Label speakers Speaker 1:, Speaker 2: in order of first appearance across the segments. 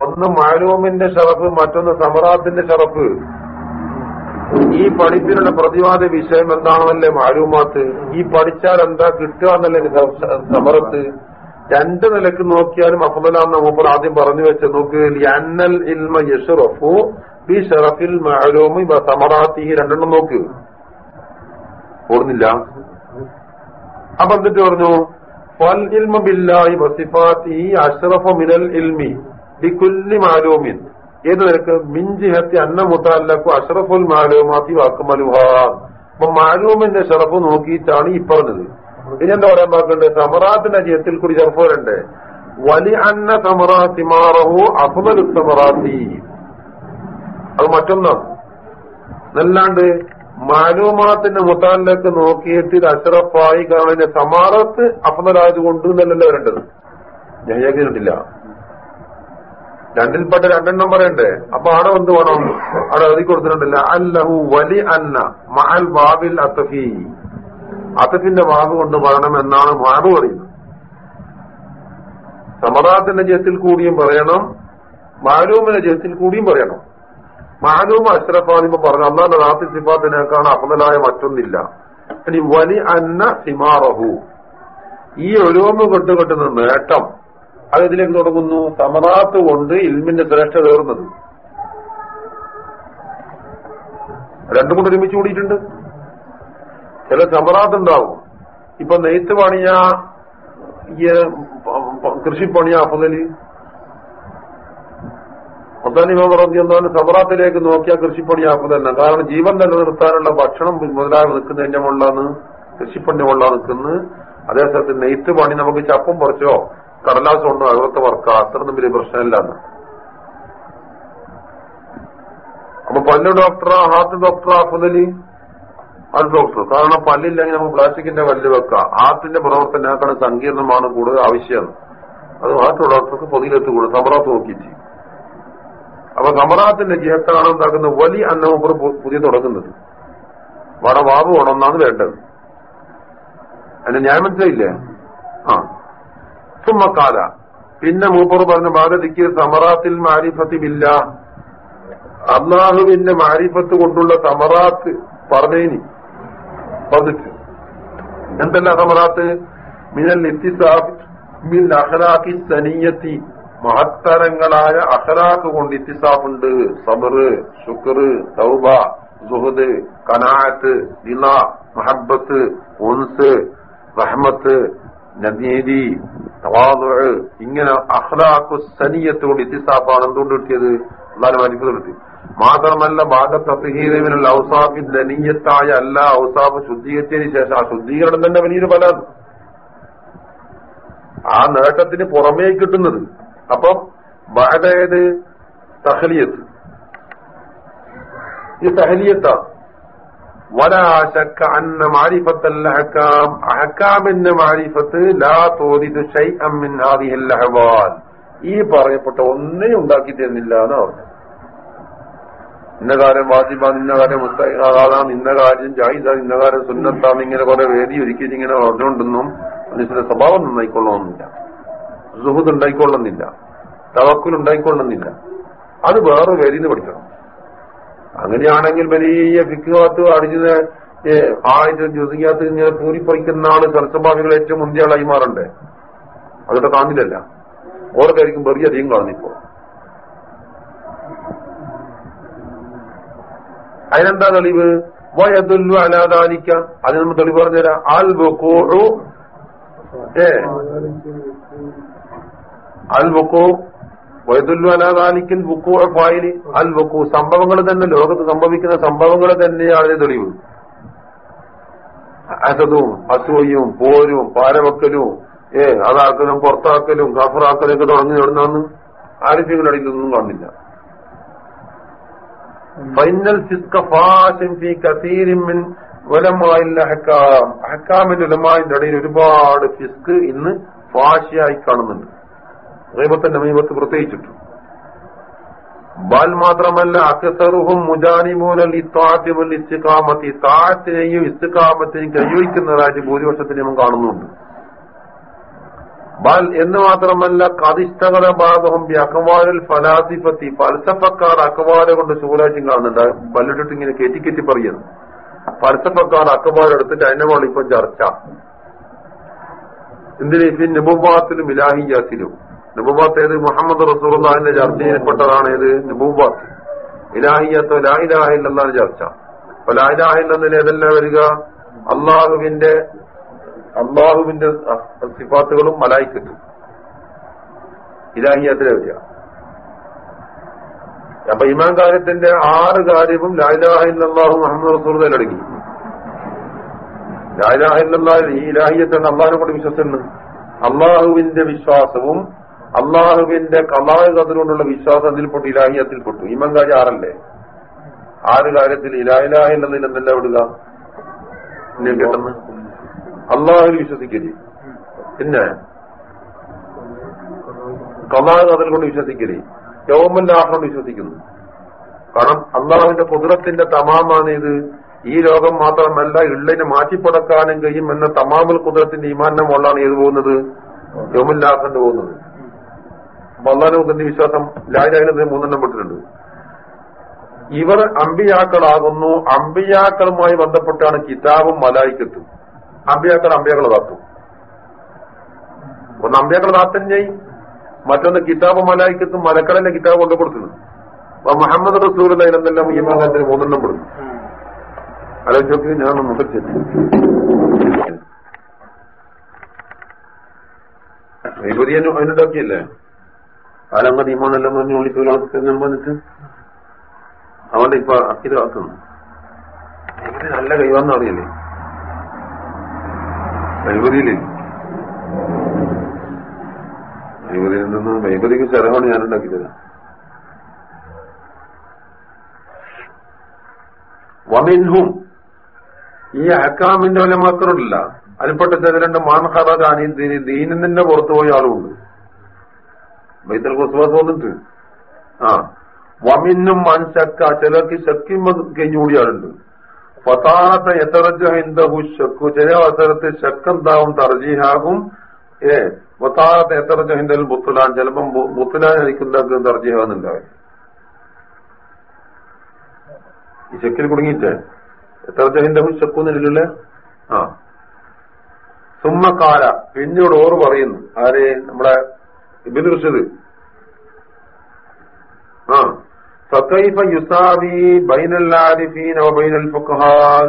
Speaker 1: ഒന്ന് മാലൂമിന്റെ ഷറഫ് മറ്റൊന്ന് സമറാത്തിന്റെ ഷറഫ്. ഈ പഠിപ്പിനുള്ള പ്രതിവാദ വിഷയം എന്താണെന്നല്ലേ മാലൂമാത്ത്? ഈ പഠിച്ചാൽ എന്താ കിട്ടുക എന്നല്ലേ സമറത്ത്? രണ്ട് നിലയ്ക്ക് നോക്കിയാലും അഫുദലാന്ന് മൂപ്പർ ആദ്യം പറഞ്ഞു വെച്ച നോക്ക് അന്നൽ ബി ഷറഫിൽ മാലൂമി സമറാത്തി രണ്ടെണ്ണം നോക്ക്. ഓടുന്നില്ല അപ്പൊ എന്നിട്ട് പറഞ്ഞു? ഫൽ ഇൽമ ബില്ലാഹി വസിഫാത്തി അഷ്റഫു മിനൽ ഇൽമി. ബികുല്ലി മാലൂമിൻ. ഏത് നിരക്ക്? മിഞ്ചിഹത്തി അന്ന മുത്താലക്കു അഷറഫുൽ മാലൂമാത്തി വാക്കുമലുഹ അപ്പൊ മാലൂമിന്റെ ഷറഫ് നോക്കിയിട്ടാണ് ഈ പറഞ്ഞത്. ഇനി എന്താ പറയാൻ പാക്കുണ്ട് സമറാത്തിന്റെ ജയത്തിൽ കൂടി ഷറഫ് വലി അന്ന സമറാത്തി മാറഹു അഫുമലു സമറാത്തി. അത് മറ്റൊന്നാണ് എന്നല്ലാണ്ട് മാലൂമാത്തിന്റെ മുത്താലിലേക്ക് നോക്കിയിട്ട് ഇത് അഷറഫായി കാരണം സമാറത്ത് അഫുമലായത് കൊണ്ട് എന്നല്ലല്ലോ വരേണ്ടത്. ഞാൻ കേട്ടിട്ടില്ല രണ്ടിൽപ്പെട്ട രണ്ടെണ്ണം പറയണ്ടേ? അപ്പൊ ആടെ എന്ത് വേണം? അവിടെ എഴുതി കൊടുത്തിട്ടുണ്ടല്ല. അല്ലഹു വലി അന്ന മഹൽ വാവിൽ അത്തഫി. അത്തഫിന്റെ വാവ് കൊണ്ട് പറയണം എന്നാണ് മാബ് പറയുന്നത്. സമറാത്തിന്റെ ജയത്തിൽ കൂടിയും പറയണം മാലൂമിന്റെ ജയത്തിൽ കൂടിയും പറയണം. മാലൂമ അഷ്റഫാദിമ പറഞ്ഞു അന്നാന്റെ റാത്തി സിഫാത്തിനേക്കാണ് അഫലായ മറ്റൊന്നില്ല. ഇനി വലി അന്ന സിമാറഹു. ഈ ഒരോമ കെട്ടുകെട്ടുന്ന നേട്ടം അത് ഇതിലേക്ക് തുടങ്ങുന്നു. സമറാത്ത് കൊണ്ട് ഇൽമിന്റെ ശ്രേഷ്ഠ തീർന്നത് രണ്ടും കൂടെ ഒരുമിച്ച് കൂടിയിട്ടുണ്ട്. ചില സമറാത്ത് ഉണ്ടാവും. ഇപ്പൊ നെയ്ത്ത് പണിയ ഈ കൃഷിപ്പണിയ അഫതൽ മൊത്താനിമ പറഞ്ഞാൽ സമറാത്തിലേക്ക് നോക്കിയാൽ കൃഷിപ്പണി ആക്കുന്നത് കാരണം ജീവൻ നിലനിർത്താനുള്ള ഭക്ഷണം മുതലായി നിൽക്കുന്നതിന്റെ മുകളിലാണ് കൃഷിപ്പണി മുകളിലാണ് നിൽക്കുന്നത്. അതേസമയത്ത് നെയ്ത്ത് പണി നമുക്ക് ചപ്പം പറിച്ചോ? കടലാസ് കൊണ്ടോ അകത്തെ വർക്കാം അത്ര വലിയ പ്രശ്നമില്ലാന്ന് അപ്പൊ പല്ല് ഡോക്ടറാ ഹാർട്ട് ഡോക്ടറാ അഫുദലി അത് ഡോക്ടർ. കാരണം പല്ലില്ലെങ്കിൽ നമുക്ക് പ്ലാസ്റ്റിക്കിന്റെ പല്ല് വെക്കാം. ഹാർട്ടിന്റെ പ്രവർത്തനക്കാണ് സങ്കീർണമാണ് കൂടുതൽ ആവശ്യമാണ്. അത് ഹാർട്ട് ഡോക്ടർക്ക് പൊതിയിലെത്ത് കൂടും സമറാത്ത് നോക്കിയിട്ട് അപ്പൊ സമറാത്തിന്റെ ജിഹത്താണ് ഉണ്ടാക്കുന്ന വലിയ അന്നമുപ്പർ പുതിയ തുടങ്ങുന്നത്. വട വാവ് ഉണന്നാണ് വേണ്ടത്. അതിന്റെ ഞാൻ മനസ്സിലായില്ലേ? സുമ്മക്കാല പിന്നെ മൂപ്പർ പറഞ്ഞ ബാലതിക്ക് സമറാത്തിൽ മാരിഫത്തി ബില്ല അള്ളാഹുവിന്റെ മാരിഫത്ത് കൊണ്ടുള്ള സമറാത്ത് പറഞ്ഞേനി. പറഞ്ഞിട്ട്. എന്തല്ല സമറാത്ത്? മിനൽ ഇത്തിസാഫ് മിൻ അഹ്ലാഖി സനീയത്തി. മഹത്തരങ്ങളായ അഹ്ലാഖ് കൊണ്ട് ഇത്തിസാഫുണ്ട്. സബറ് ശുക്ർ തൗബ സുഹദ് കനാത്ത് ദിന മഹബത്ത് ഉൻസ് റഹ്മത്ത് തവാദ് ഇങ്ങനെ അഹ്ലാഖു സനിയത്തോട് ഇത്തിസാഫാണ് എന്തുകൊണ്ട് കിട്ടിയത്? എന്നാലും അനുഭവം കിട്ടി. മാത്രമല്ല ബാധത്തഹീരവിനുള്ള ഔസാഫി ദനീയത്തായ അല്ല ഔസാഫ് ശുദ്ധീകരിച്ചതിന് ശേഷം ആ ശുദ്ധീകരണം തന്നെ വലിയൊരു ഫലമാണ്. ആ നേട്ടത്തിന് പുറമേ കിട്ടുന്നത്. അപ്പം ബാധയത് തഹലിയത്ത്. ഈ തഹലിയത്താണ് വലാശക്ക അന്ന മാരിഫത്തല്ല അഹക്കാം ഈ പറയപ്പെട്ട ഒന്നേ ഉണ്ടാക്കി തരുന്നില്ല എന്ന് പറഞ്ഞു ഇന്ന കാര്യം വാജിബാൻ ഇന്ന കാര്യം മുസ്താദാണ് ഇന്ന കാര്യം ജായിദ ഇന്ന കാര്യം സുന്നത്താണ് ഇങ്ങനെ കുറെ വേദി ഒരുക്കി ഇങ്ങനെ പറഞ്ഞുകൊണ്ടൊന്നും മനുഷ്യന്റെ സ്വഭാവം നന്നായിക്കൊള്ളണമെന്നില്ല. സുഹൃത്ത് ഉണ്ടായിക്കൊള്ളുന്നില്ല. തവക്കുൽ ഉണ്ടായിക്കൊള്ളുന്നില്ല. അത് വേറെ വേദിന്ന് പഠിക്കണം. അങ്ങനെയാണെങ്കിൽ വലിയ ഫിക്കുവാത്ത് അടിഞ്ഞത് ആയിട്ട് ജ്യോതികത്ത് ഇങ്ങനെ പൂരിപ്പറിക്കുന്ന ആൾ സരസ്വഭാവികൾ ഏറ്റവും മുന്തിയ ആളായി മാറണ്ടേ? അതൊക്കെ കാണില്ലല്ല. ഓർക്കായിരിക്കും വെറിയ അധികം കാണുന്നിപ്പോ അതിനെന്താ തെളിവ്? വയതുല്ലു അലാദാലിക്ക അത് നമ്മൾ തെളിവ് പറഞ്ഞുതരാം. അൽ ബുക്കൂ ഏ? അൽ ബുക്കൂ വൈദുല്ലു വുക്കു ഫായിലി. അൽ ബുക്കൂ സംഭവങ്ങൾ തന്നെ ലോകത്ത് സംഭവിക്കുന്ന സംഭവങ്ങൾ തന്നെയാണ് തെളിവ്. അസതും അസൂയും പോരും പാരവക്കലും ഏ അതാക്കലും പുറത്താക്കലും കഫറാക്കലും ഒക്കെ തുടങ്ങി എവിടുന്നാന്ന് ആരിഫ്യങ്ങളുടെ അടിയിലൊന്നും കാണുന്നില്ല ഫൈനൽ ഹക്കാമിന്റെ ഉലമാന്റെ ഇടയിൽ ഒരുപാട് ഫിസ്ക് ഇന്ന് ഫാഷിയായി കാണുന്നുണ്ട്. റൈബത്തിന്റെ മീമത്ത് പ്രത്യേകിച്ചിട്ടു. ബാൽ മാത്രമല്ല അക്സറുഹും മുജാനിമൂലൽ ഇത്താത്തിമുൽ ഇസ്തിഖാമത്തി താഴത്തിനെയും ഇസ്തിഖാമത്തിനെയും കൈവയ്ക്കുന്നതായിട്ട് ഭൂരിപക്ഷത്തിനെയും കാണുന്നുണ്ട്. ബാൽ എന്ന് മാത്രമല്ല കതിഷ്ഠകര ഭാഗം അക്കവാലിൽ ഫലാസിഫത്തി ഫൽസഫക്കാർ അക്കവാല കൊണ്ട് ചൂലാറ്റും കാണുന്നുണ്ട്. ബല്ലിട്ടിട്ട് ഇങ്ങനെ കെറ്റി കെറ്റി പറയുന്നു. എടുത്തിട്ട് അതിന്റെ മുകളിൽ ഇപ്പം ചർച്ച. എന്തിനും? ഇലാഹിയാത്തിലും. നിബുബാത്ത് ഏത് മുഹമ്മദ് റസൂറിന്റെ ചർച്ചയിൽപ്പെട്ടതാണ് ഏത് നുബുബാത്ത് ഇലാഹിയത്തോ ലാഹിലാഹില്ലെന്നാണ് ചർച്ച. അപ്പൊ ലാഹിലാഹില്ലെന്നതിൽ ഏതെല്ലാം വരിക? അള്ളാഹുവിന്റെ അള്ളാഹുവിന്റെ സിഫാത്തുകളും മലായിക്കത്തും ഇലാഹിയത്തിലെ വരിക. അപ്പൊ ഇമാൻ കാര്യത്തിന്റെ ആറ് കാര്യവും ലാഹിലാഹില്ലാഹു മുഹമ്മദ് റസൂർ അടങ്ങി. ലാഹിലാഹില്ലാ ഈ ഇലാഹിയത്താണ് അള്ളാഹിനെ കൊണ്ട് വിശ്വസിക്കുന്നു അള്ളാഹുവിന്റെ വിശ്വാസവും അള്ളാഹുവിന്റെ കലാഹ് കതിരോടുള്ള വിശ്വാസം അതിൽപ്പെട്ടു ഇലാഹിയത്തിൽപ്പെട്ടു ഈമാൻ കാര്യം ആറല്ലേ? ആറ് കാര്യത്തിൽ ഇലാഹിലാഹില്ലെന്നതിൽ എന്തെല്ലാം വിടുക കിട്ടുന്ന? അള്ളാഹുവിൽ വിശ്വസിക്കരുത്. പിന്നെ കലാഹ് കതിൽ കൊണ്ട് വിശ്വസിക്കരുത്. യൗമന്റെ ആഹ്റം വിശ്വസിക്കുന്നു. കാരണം അള്ളാഹുവിന്റെ കുതിരത്തിന്റെ തമാമാണ് ഇത്. ഈ ലോകം മാത്രമല്ല ഇള്ളിനെ മാറ്റിപ്പടക്കാനും കഴിയും എന്ന തമാമുൽ കുതിരത്തിന്റെ ഈമാന്റെ മുകളിലാണ് ഏത് പോകുന്നത്. യോമുല്ലാഹന്റെ പോകുന്നത്. അള്ളാഹുന്റെ വിശ്വാസം? ലാജാഹിനെ മൂന്നെണ്ണം പെട്ടിട്ടുണ്ട് ഇവർ അമ്പിയാക്കളാകുന്നു. അമ്പിയാക്കളുമായി ബന്ധപ്പെട്ടാണ് കിതാബും മലായിക്കത്തും. അമ്പിയാക്കൾ അമ്പിയാക്കളെ താത്തും. ഒന്ന് അമ്പിയാക്കളെ താത്തൻ ചെയ്യും മറ്റൊന്ന് കിതാബ് മലായിക്കത്തും മലക്കളന്റെ കിതാബ് കൊണ്ടു കൊടുക്കുന്നു മുഹമ്മദ് റസൂൽ ഈ മകത്തിന് മൂന്നെണ്ണം പെടുന്നു ആലോചിച്ച് ഞാൻ മുതച്ചു വൈപതിയനും അതിനുണ്ടാക്കിയല്ലേ? ആലങ്ങ തീമാനെല്ലാം പറഞ്ഞ് വിളിച്ചു വന്നിട്ട് അതുകൊണ്ട് ഇപ്പൊ അക്കിത് കാക്കുന്നു ഇവർ നല്ല കൈവാന്ന് അറിയില്ലേ? വൈപതിയില്ലേ വൈപതിയിൽ നിന്ന് വൈപതിക്ക് ചെലവാണ് ഞാൻ ഉണ്ടാക്കി തരാം. വമിൻഹും ഈ അക്കാമിന്റെ വല്ല മാത്രമല്ല അതിൽപ്പെട്ട ചില രണ്ട് മാൻഹറാനി ദീനിന്റെ പുറത്തു പോയ ആളുമുണ്ട്. ബൈത്തൽ കുസ്വാസ് വന്നിട്ട് ആ. വമിന്നും മൻ ശക്ക ചിലർക്ക് ശക്തിയും കഴിഞ്ഞുകൂടിയാളുണ്ട് ഫതാനത്തെ എത്തറജ ഹിന്ദഹു ശക്കു. ചില അവസരത്തിൽ ശക്കെന്താവും തർജീഹാകും. ഏ പത്താറത്തെ എത്തറജ ഹിന്ദൽ ബുത്തുലാൻ ചിലപ്പം ബുത്തുലാൻ എനിക്കുണ്ടാക്കുന്ന തർജീഹാന്നുണ്ടാവും. ഈ ശക്കിൽ കുടുങ്ങിയിട്ടെ? എത്ര ജഹിന്റെ ശക്കുന്നില്ലല്ലേ ആ. സുമ്മക്കാല പിന്നീട് ഓറ് പറയുന്നു. ആര്? നമ്മളെ ഇബിൻ ഋഷദ് ആ. ഫക്കൈഫ യുസാവി ബൈനൽ ആരിഫീൻ ബൈനൽ ഫുഖഹാൽ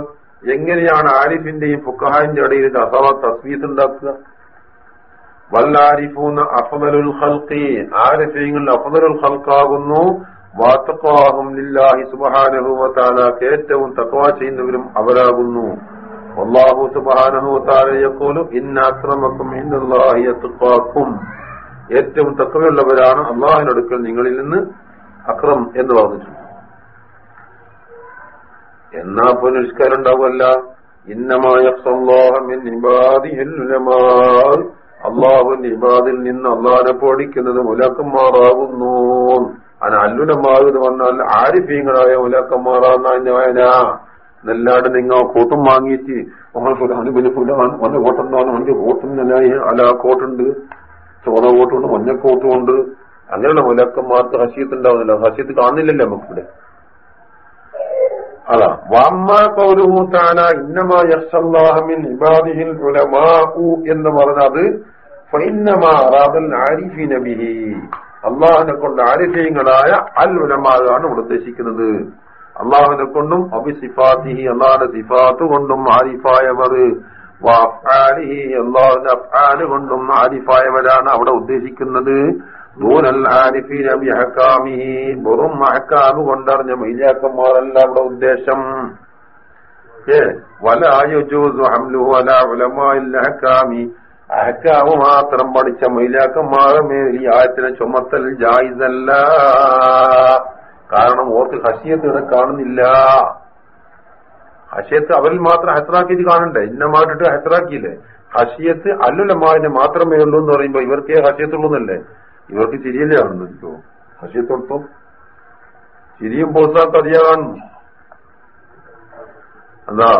Speaker 1: എങ്ങനെയാണ് ആരിഫിന്റെയും ഫുക്കഹാന്റെ ഇടയിൽ അഥവാ തസ്വീത്ത് ഉണ്ടാക്കുക? വല്ലാരിഫൂന്ന് അഫദലുൽ ഹൽക്കി ആരിഫീങ്ങൾ അഫദലുൽ ഹൽക്കാകുന്നു വാത്തക്കാഹും ലില്ലാഹി സുബഹാനഹുവത്താലാക്ക് ഏറ്റവും തക്വ ചെയ്യുന്നവരും അവരാകുന്നു. അള്ളാഹു സുബഹാനഹുവത്താലയക്കോലും ഇന്നാക്രമക്കും ഇന്നല്ലാഹി അത്തുക്കാക്കും ഏറ്റവും തക്കവയുള്ളവരാണ് അള്ളാഹിനടുക്കൽ നിങ്ങളിൽ നിന്ന് അക്രം എന്ന് പറഞ്ഞിട്ടുണ്ട്. എന്നാ പുനസ്കാരം ഉണ്ടാവുമല്ല? ഇന്നമായ അള്ളാഹുവിന്റെ ഇബാദിൽ നിന്ന് അള്ളാഹിനെ പഠിക്കുന്നത് മുലക്കന്മാറാകുന്നു അന അല്ലുനമാകുന്നു വന്നാൽ ആരിഫീങ്ങളായ മുലക്കന്മാറാന്ന നെല്ലാട് നിങ്ങൾ കോട്ടും വാങ്ങിയിട്ട് ഓണ ഫുലാണ് പിന്നെ ഫുലാൻ അവന്റെ കോട്ടും അല കോട്ടുണ്ട്. ചോദ കൊണ്ട് മഞ്ഞ കൊണ്ട് അങ്ങനെയുള്ള മുലക്കന്മാർക്ക് ഹസീത്ത് ഉണ്ടാവുന്നില്ല ഹസീത്ത് കാണുന്നില്ലല്ലോ നമുക്കിവിടെ. അതാ വമ്മ കൗരുഹു താന ഇന്നമാ യഹ്സല്ലാഹമിൻ ഇബാദിഹിൽ ഉലമാഉ എന്ന് പറഞ്ഞത് ഫൈന്നമാ റാദൽ ആരിഫി നബിഹി. അള്ളാഹിനെ കൊണ്ട് ആരിഫീങ്ങളായ അൽ ഉലമാകാണ് ഇവിടെ ഉദ്ദേശിക്കുന്നത്. അള്ളാഹുവിനെ കൊണ്ടും അബിസിഫാത്തിഹി അള്ളാഹിന്റെ സിഫാത്ത് കൊണ്ടും ആരിഫായവർ കൊണ്ടും ആരിഫായവരാണ് അവിടെ ഉദ്ദേശിക്കുന്നത്. വെറും മഹക്കാമ് കൊണ്ടറിഞ്ഞ മൈലാക്കന്മാരല്ല അവിടെ ഉദ്ദേശം. ഏ വല യുജൂസു ഹംലുഹു അല ഉലമാഇൽ അഹക്കാമി അഹക്കാമ് മാത്രം പഠിച്ച മൈലാക്കന്മാരെ ഈ ആയത്തിനെ ചുമത്തൽ ജായിസല്ല. കാരണം ഓർക്ക് ഹസിയത്ത് ഇവിടെ കാണുന്നില്ല. ഹസിയത്ത് അവരിൽ മാത്രം ഹെസറാക്കിയത് കാണണ്ടേ? ഇന്നമായിട്ട് ഹസറാക്കിയില്ലേ ഹഷിയത്ത് അല്ലുലമാവിനെ മാത്രമേ ഉള്ളൂ എന്ന് പറയുമ്പോ ഇവർക്കേ ഹഷിയത്തുള്ളൂ എന്നല്ലേ? ഇവർക്ക് ചിരിയല്ലേ കാണുന്നു ഇപ്പോ? ഹസിയത്തോടൊപ്പം ചിരിയും പോസാത്ത അതിയാ കാണുന്നു. എന്താ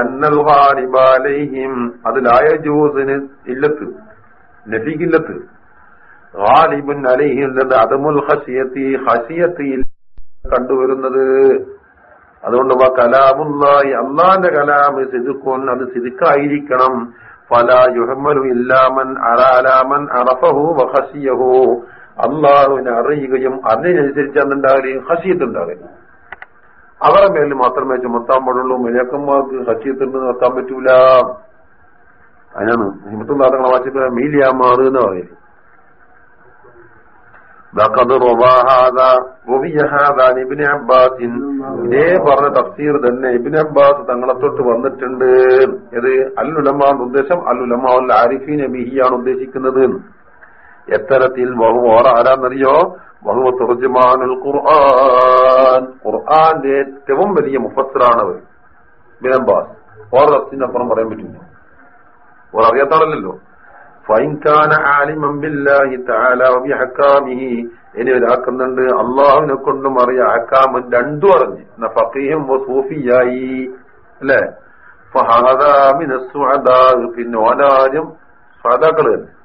Speaker 1: അന്നൽഹാരിബാലയും അതിലായ ജൂസിന് ഇല്ലത്ത് നഫിക്കില്ലത്ത് ഗാലിബുൻ അലൈഹില്ലത് അതമുൽ ഹസിയത്തി ഹസിയത്തിൽ കണ്ടുവരുന്നത് അതുകൊണ്ട് വാ കലാമുല്ലായി അള്ളാന്റെ കലാമ് സിദുക്കോൻ അത് സിദുക്കായിരിക്കണം ഫല യുഹമ്മലു ഇല്ലാമൻ അറാലാമൻ അറഫഹു വഹസിയഹു അള്ളാഹുവിനെ അറിയുകയും അതിനനുസരിച്ച് അന്നുണ്ടാകുകയും ഹസിയത്തുണ്ടാകുകയും അവരുടെ മേലിൽ മാത്രമേ ചുമത്താൻ പാടുള്ളൂ. മിലക്കന്മാർക്ക് ഹസിയത്തുണ്ട് നിർത്താൻ പറ്റൂല. അതിനാണ് ഹിമത്തും താത്തങ്ങളെ വാച്ചിട്ട് മീലിയാമാറ് എന്ന് പറയുന്നത്. لقد روى هذا روي هذا عن ابن عباس ഇതേ പറഞ്ഞ തഫ്സീർ തന്നെ ഇബിൻ അബ്ബാസ് തങ്ങളെ തൊട്ട് വന്നിട്ടുണ്ട് ഇത് അല്ലുലമാണ് ഉദ്ദേശം അല്ലുലമാ ആരിഫീൻ ബിഹിയാണ് ഉദ്ദേശിക്കുന്നത് എത്തരത്തിൽ വഹു ഓറ ആരാന്നറിയോ വഹുവ തുർജമാനുൽ ഖുർആൻ ഖുർആന്റെ ഏറ്റവും വലിയ മുഫസ്സറാണവർ ഇബിൻ അബ്ബാസ് ഓർ തഫ്സീറിനപ്പുറം പറയാൻ പറ്റില്ല ഓർ അറിയാത്താണല്ലോ ഫൈൻകാന ആലിമം ബില്ലാഹി തആല വബിഹക്കാമിഹി ഇനി ഒരാക്കുന്നുണ്ട് അള്ളാഹുവിനെ കൊണ്ടും അറിയാം. അക്കാമൻ രണ്ടും അറിഞ്ഞ്. എന്നാ ഫഖീഹും സൂഫിയായി. അല്ലേ? പിന്നെ ഓനാരും സാധാക്കൾ തന്നെ.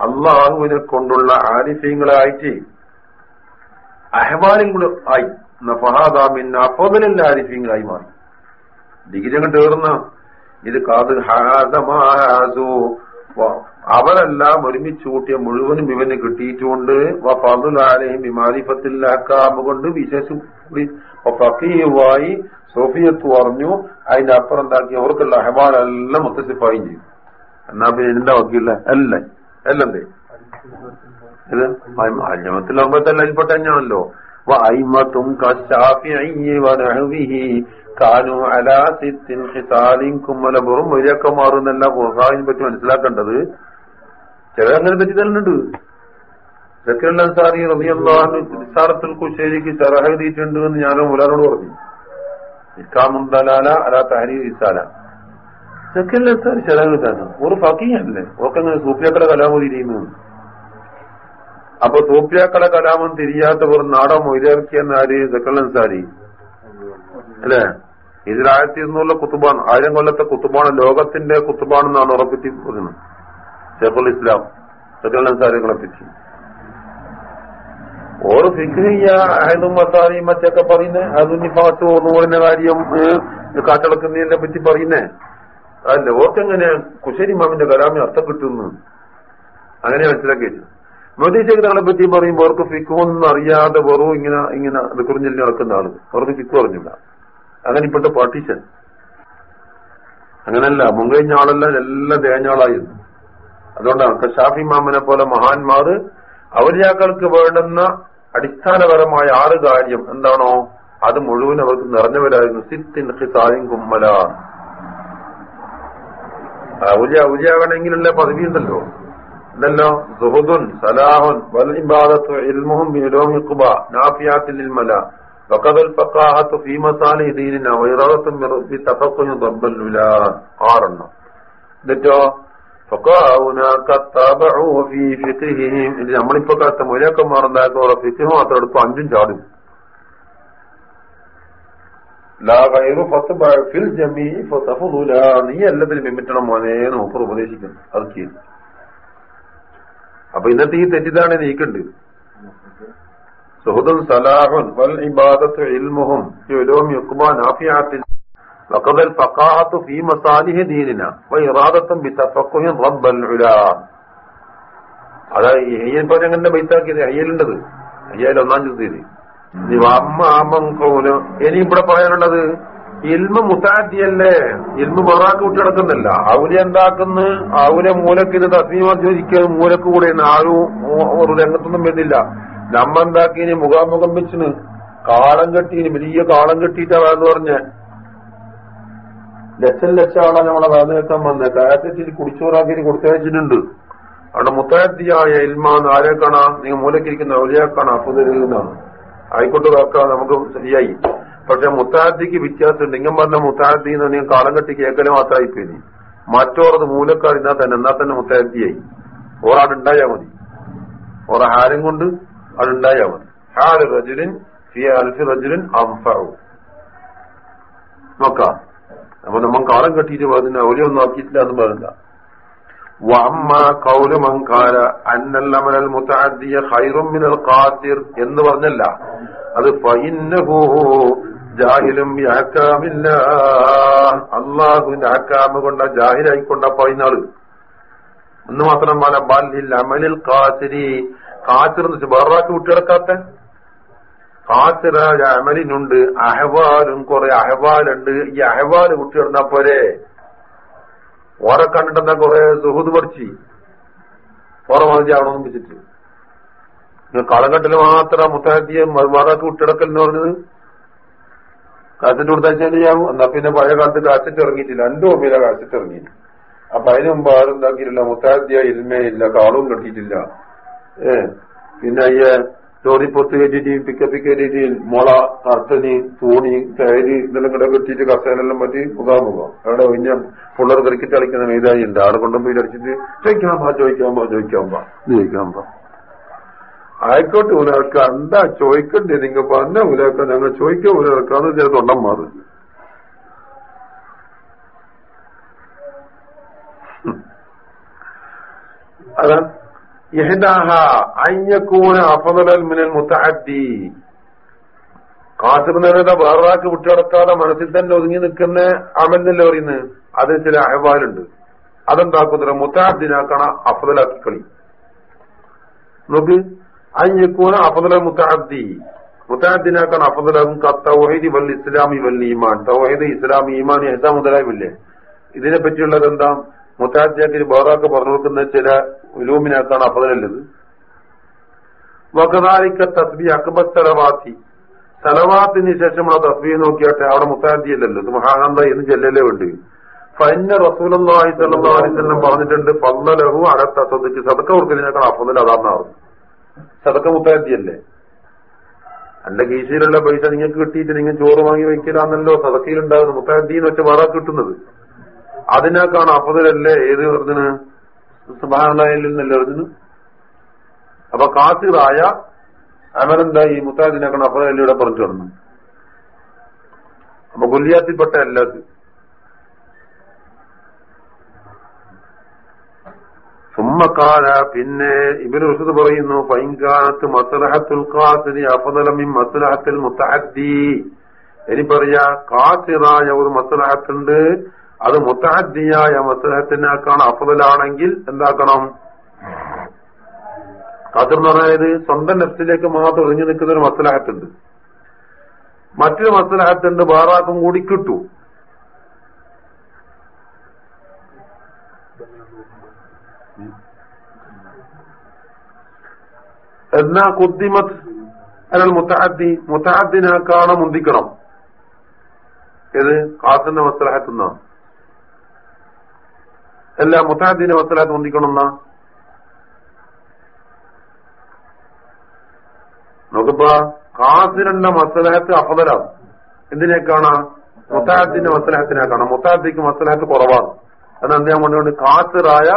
Speaker 1: അള്ളാഹുവിനെ കൊണ്ടുള്ള ആരിഫീങ്ങളായിട്ട് അഹ്വാലും കൂടെ ആയി. ഫഹാദാമിൻ അഫദലിൽ ആരിഫീങ്ങളായി മാറി. ഡിഗ്രി അങ്ങ് തീർന്ന. ഇത് കാത് ഹാദമാസു അവരെല്ലാം ഒരുമിച്ച് കൂട്ടിയ മുഴുവനും ഇവന് കിട്ടിയിട്ടുകൊണ്ട് ഫതുലാലയും വിമാരിഫത്തില്ലാക്കാമ കൊണ്ട് വിശേഷം സോഫിയത്ത് പറഞ്ഞു. അതിന്റെ അപ്പുറം എന്താക്കി? അവർക്കുള്ള അഹബാലെല്ലാം മുത്തസിഫായും ചെയ്യും എന്നാ പിന്നെ എന്താ വക്കില്ല അല്ല? അല്ലേ ഇത് അഞ്ഞമത്തിലാകുമ്പോഴത്തെ അതിൽപ്പെട്ട അഞ്ഞാണല്ലോ വൈമത്തും കശാഫി വനഹുവിഹി കാനു അലാ സിത്തിൻ ഹിസാലിൻ കുമ്മല. വെറും വരിയൊക്കെ മാറുന്നല്ല ഖുർആാനിനെ പറ്റി മനസ്സിലാക്കേണ്ടത്. ചിലങ്ങനെ പറ്റി തരുന്നുണ്ട് സക്കീർ അൻസാറി റബിയല്ലാഹു നിസാറത്തുൽ കുശേരിക്ക് ശറഹ എഴുതിയിട്ടുണ്ട് എന്ന് ഞാൻ മുലാനോട് പറഞ്ഞു. ഇസ്ലാമും ദലാല അലാ തഹരീർ ഇസാല. സക്കീർ അൻസാരി ശറഹ എഴുതാനോ ഒരു ഫക്കീയല്ലേ സൂപ്പിയാക്കളെ കലാമോദി ഇരിക്കുന്നു അപ്പൊ സൂപ്പിയാക്കളെ കലാമം തിരിയാത്തവർ നാടൻ മൊയ്തേർക്കിയെന്ന ആര് സക്കൽ അൻസാരി അല്ലേ? ഇതിൽ ആയിരത്തി ഇരുന്നൂറിലെ കുത്തുബാണ്. ആയിരം കൊല്ലത്തെ കുത്തുബാണ്. ലോകത്തിന്റെ കുത്തുബാണെന്നാണ് ഉറപ്പിച്ച് പറയുന്നത്. ഷെഖുൽ ഇസ്ലാം ഷെഖുൽ പറ്റി. ഓരോ ഫിക്രിയ അഹലും മസാലയും മറ്റൊക്കെ പറയുന്നേ അതുനിഫാത്ത് ഒന്നുകൂടിന്റെ കാര്യം കാറ്റടക്കുന്നതിനെ പറ്റി പറയുന്നേ. അല്ല ഓർക്കെങ്ങനെ കുശരി മാമിന്റെ കലാമി അർത്ഥം കിട്ടുന്നു? അങ്ങനെ മനസ്സിലാക്കി മോദീശേഖ് തങ്ങളെ പറ്റി പറയുമ്പോൾ അവർക്ക് ഫിക്കൊന്നും അറിയാതെ വെറും ഇങ്ങനെ ഇങ്ങനെ അത് കുറിഞ്ഞില്ല നടക്കുന്ന ആൾ. അവർക്ക് ഫിക്കു അറിഞ്ഞില്ല അങ്ങനെ ഇപ്പോഴത്തെ പാർട്ടീഷൻ. അങ്ങനല്ല മുങ്കഴിഞ്ഞ ആളല്ല എല്ലാം തേഞ്ഞാളായിരുന്നു അതുകൊണ്ടാണ്. ഷാഫി മാമനെ പോലെ മഹാന്മാർ അവര്യാക്കൾക്ക് വേണ്ടുന്ന അടിസ്ഥാനപരമായ ആറ് കാര്യം എന്താണോ അത് മുഴുവൻ അവർക്ക് നിറഞ്ഞവരായിരുന്നു സിത്തിൻ ഹിസായും കുമ്മല. ഔലിയ ഔലിയാകണമെങ്കിലുള്ള പദവി ഉണ്ടല്ലോ ഇതല്ലോ സുഹുദുൻ സലാഹുൻ വൽഇബാദത്തു ഇൽമുഹും ബിലോമി ഖുബ നാഫിയാത്തിൽ ഇൽമല. وقد الفقاهة في مصالح ديننا وإرادة بتفقه ضرب الولاء ആറെണ്ണം എന്നിട്ടോ ഫക്കാവുന കത്താബഉ ഫീ ഫിഖ്ഹിഹിം ഇത് നമ്മളിപ്പോ കാത്ത മുലക്കന്മാർ ഉണ്ടാക്കുന്ന ഫിഖ് മാത്രം എടുക്കും അഞ്ചും ചാടും ലാ ഗൈറു ഫത്ബഅ ഫിൽ ജമീ ഫതഫുല നീ എല്ലാത്തിലും പിൻപറ്റണം മോനെ നോക്കർ ഉപദേശിക്കുന്നു അത് ചെയ്യും അപ്പൊ ഇന്നത്തെ ഈ തെറ്റിദ്ധാരണ നീക്കുണ്ട് സുഹുദുൻ സലാഹുൻ വൽ ഇബാദത്ത് ഇൽമുഹും ഉലൂം യുക്ബാ നാഫിയാത്തിൽ وقد الفقاهة في مصالح ديننا وإرادة بتفقه رب العلا അതാ ഹയ്യൻ പറഞ്ഞ ബൈത്താക്കിയത് ഹയ്യലുണ്ടത് ഹയ്യാൽ ഒന്നാം ചുത്തിയത് ഇനി ഇവിടെ പറയാനുള്ളത് ഇൽമ മുത്താദ്യല്ലേ ഇൽമ മറാക്ക് വിട്ട് കിടക്കുന്നില്ല അവര് എന്താക്കുന്നു അവരെ മൂലക്ക് ഇത് തസ്മീമാധ്യോജിക്കുക മൂലക്ക് കൂടെ ആരും ഒരു രംഗത്തൊന്നും വരുന്നില്ല നമ്മ മുഖാമുഖം വെച്ചിന്? കാളം കെട്ടീന് വലിയ കാളം കെട്ടിയിട്ടാണ് എന്ന് പറഞ്ഞ. ലക്ഷം ലക്ഷം ആളാ നമ്മളെ വേദന വന്ന്. കാറ്റച്ചിരി കുടിച്ചോറാക്കി കൊടുത്തയച്ചിട്ടുണ്ട് അവിടെ മുത്തയത്തിയായ ഇൽമാന്ന് ആരെ കാണാം? നിങ്ങൾ മൂലക്കിരിക്കുന്ന ഔലിയാ കാണാം അപ്പുതരുന്നതാണ് ആയിക്കോട്ട് കാക്ക നമുക്ക് ശരിയായി. പക്ഷെ മുത്താദിക്ക് വ്യത്യാസമുണ്ട്. ഇങ്ങനെ പറഞ്ഞ മുത്താദി എന്ന് കാളം കെട്ടി കേക്കൽ മാത്രമായി പോയി. മറ്റോറത് മൂലക്കാരിന്നാ തന്നെ എന്നാ തന്നെ മുത്താദിയായി ഓറാടുണ്ടായാ മതി. ഓറ ഹാരം കൊണ്ട് അതുണ്ടായാ മതി. ഹാൽ റജുലിൻ റജുലിൻ അംഫറു നോക്കാം. അപ്പൊ നമ്മൾ കാലം കെട്ടിയിട്ട് പറഞ്ഞ ഒന്നും ആക്കിയിട്ടില്ല എന്ന് പറഞ്ഞില്ല. എന്ന് പറഞ്ഞല്ല. അത് ജാഹിലും യാക്കാമില്ല അള്ളാഹുവിന്റെ ആക്കാമ കൊണ്ട ജാഹിലായിക്കൊണ്ട പതിനാൾ. എന്ന് മാത്രം മാത്രമല്ല ബല്ലിൽ അമലിൽ കാസിരി കാസിർ ബാറാക്ക് വേറൊരാൾക്ക് വിട്ടുകിടക്കാത്ത കാസിറായ അമലിനുണ്ട് അഹവാലും കുറെ അഹവാലുണ്ട്. ഈ അഹവാൽ വിട്ടുകിടന്നാ പോരെ? ഓരെ കണ്ടിട്ടെന്താ കുറെ സുഹൃത് പഠിച്ച്? ഓറെ മതിയാവണമെന്ന് വെച്ചിട്ട് കളകട്ടിൽ മാത്രം മുത്താത്തിയെ വേറൊരാൾക്ക് വിട്ടിടക്കൽ എന്ന് പറഞ്ഞത്. കാസറ്റ് കൊടുത്താൽ ചെയ്യാവും എന്നാ പിന്നെ പഴയ കാലത്ത് കാസറ്റ് ഇറങ്ങിയിട്ടില്ല. എന്റെ ഓർമ്മയില കാസറ്റ് ഇറങ്ങിയിട്ടില്ല അപ്പൊ അതിന് മുമ്പ് ആരും എന്താക്കിയിട്ടില്ല മുത്താദ്യ ഇല്ല കാളും കെട്ടിയിട്ടില്ല. പിന്നെ അയ്യ ലോറി പൊത്ത് കയറ്റിയിട്ട് പിക്കപ്പ് കയറ്റിയിട്ട് മുള കർത്തനി തൂണി കയറി ഇതെല്ലാം കൂടെ കെട്ടിയിട്ട് കർത്തനെല്ലാം പറ്റി മുഖാമുഖം. അവിടെ പിന്നെ പിള്ളേർ ക്രിക്കറ്റ് കളിക്കുന്ന മൈതാനി ഉണ്ട് അവിടെ കൊണ്ടുപോയി അടിച്ചിട്ട് ചോദിക്കാൻ പാ ചോദിക്കാൻ പാ ചോദിക്കാൻ പാ ചോദിക്കാൻ പാ ആയിക്കോട്ടെ ഒരാൾക്ക് എന്താ ചോദിക്കണ്ടേ? നിങ്ങൾ പറഞ്ഞ ഒരാൾക്ക് ഞങ്ങൾ ചോദിക്കാൻ ഒരാൾക്കാന്ന് ചില തൊണ്ടം മാറും അതാ നേരത വേറൊരാൾക്ക് വിട്ടുകിടക്കാതെ മനസ്സിൽ തന്നെ ഒതുങ്ങി നിൽക്കുന്ന അമലിനല്ലേ പറയുന്നത്? അതിന് ചില അഹ്വാലുണ്ട്. അതെന്താക്കുന്നില്ല? മുത്തഹദ്ദിനാക്കണ അഫദലാക്കി കളി നോക്ക്. അയ്യക്കൂന അഫദല മുത്തഹദ്ദി മുത്തഹദ്ദിനാക്കണ അഫദലാകും തൗഹീദി വൽ ഇസ്ലാമി വൽ ഈമാൻ. തൗഹീദ് ഇസ്ലാം ഈമാൻ എന്താ മുതലായില്ലേ ഇതിനെ പറ്റിയുള്ളത് എന്താ? മുത്താദ്യാക്കിന് വേറാക്ക് പറഞ്ഞു കൊടുക്കുന്ന ചില ഉലൂമിനാക്കാണ് അഫദലല്ലത് വകദാലിക്ക തസ്ബി അക്ബർ തലവാത്തി. തലവാത്തിന് ശേഷമുള്ള തസ്ബി നോക്കിയാട്ടെ അവിടെ മുത്താദ്യല്ലല്ലോ മഹാനന്ദ എന്ന് ചെല്ലല്ലേ വേണ്ടി. ഫൈന റസൂലി തന്നെ പറഞ്ഞിട്ടുണ്ട് പന്നലഹു അടത്ത സദക്ക് സതക്ക കൊടുക്കുന്നതിനേക്കാൾ അപ്പതിൽ അതാന്നാവും സതക്ക മുത്താദ്യല്ലേ എന്റെ കീശയിലുള്ള പൈസ നിങ്ങൾക്ക് കിട്ടിയിട്ട് നിങ്ങൾ ചോറ് വാങ്ങി വയ്ക്കലാന്നല്ലോ സതക്കയിലുണ്ടാകുന്നത് മുത്താദ്ദി എന്ന് വെച്ച വേറെ കിട്ടുന്നത്. അതിനേക്കാണ് അപ്പതിലല്ലേ ഏത് പറഞ്ഞിന് നിന്നല്ലേ പറഞ്ഞിന് അപ്പൊ കാസിറായ അമരെന്താ ഈ മുത്താദിനേക്കാണ് അഫലിയുടെ ഇവിടെ പറഞ്ഞു കിടന്നു അപ്പൊ കൊല്ലിയാത്തിൽപ്പെട്ട എല്ലാത്തി സുമ്മക്കാല പിന്നെ ഇബിന് റുഷദ് പറയുന്നു പൈങ്കാലത്ത് മസലഹത്തുൽ ഖാസിരി അഫദലമി മസലഹത്തിൽ മുത്തഹദ്ദി ഇനി പറയാ കാസിറായ ഒരു മസലഹത്തുണ്ട് അത് മുത്തഹദ്ദിയായ മസ്ലഹത്തിനേക്കാൾ അഫദലാണെങ്കിൽ എന്താക്കണം? കതിർ എന്ന് പറഞ്ഞാൽ സ്വന്തം നെഫ്റ്റിലേക്ക് മാത്രം ഒഴിഞ്ഞു നിൽക്കുന്ന ഒരു മസലഹത്തുണ്ട് മറ്റൊരു മസലഹത്തുണ്ട് വേറാക്കും കൂടി കിട്ടൂ. എന്നാ കുദ്ദിമത് അല്ലെങ്കിൽ മുത്തഹദ്ദി മുത്തഹദ്ദിനേക്കാണ് മുന്തിക്കണം. ഏത്? കാസിന്റെ മസലഹത്തുന്ന അല്ല മുത്താദിന്റെ മസലഹത്ത് മുന്തിക്കണം നോക്കിപ്പോ കാസിരണ്ട മസലഹത്ത് അഫദലാണ് എന്തിനേക്കാണ്? മുത്താഹത്തിന്റെ മസലാഹത്തിനേക്കാണ് മുത്താദിക്ക് മസലാഹത്ത് കുറവാണ്. അത് ഞാൻ കൊണ്ടുകൊണ്ട് കാസിറായ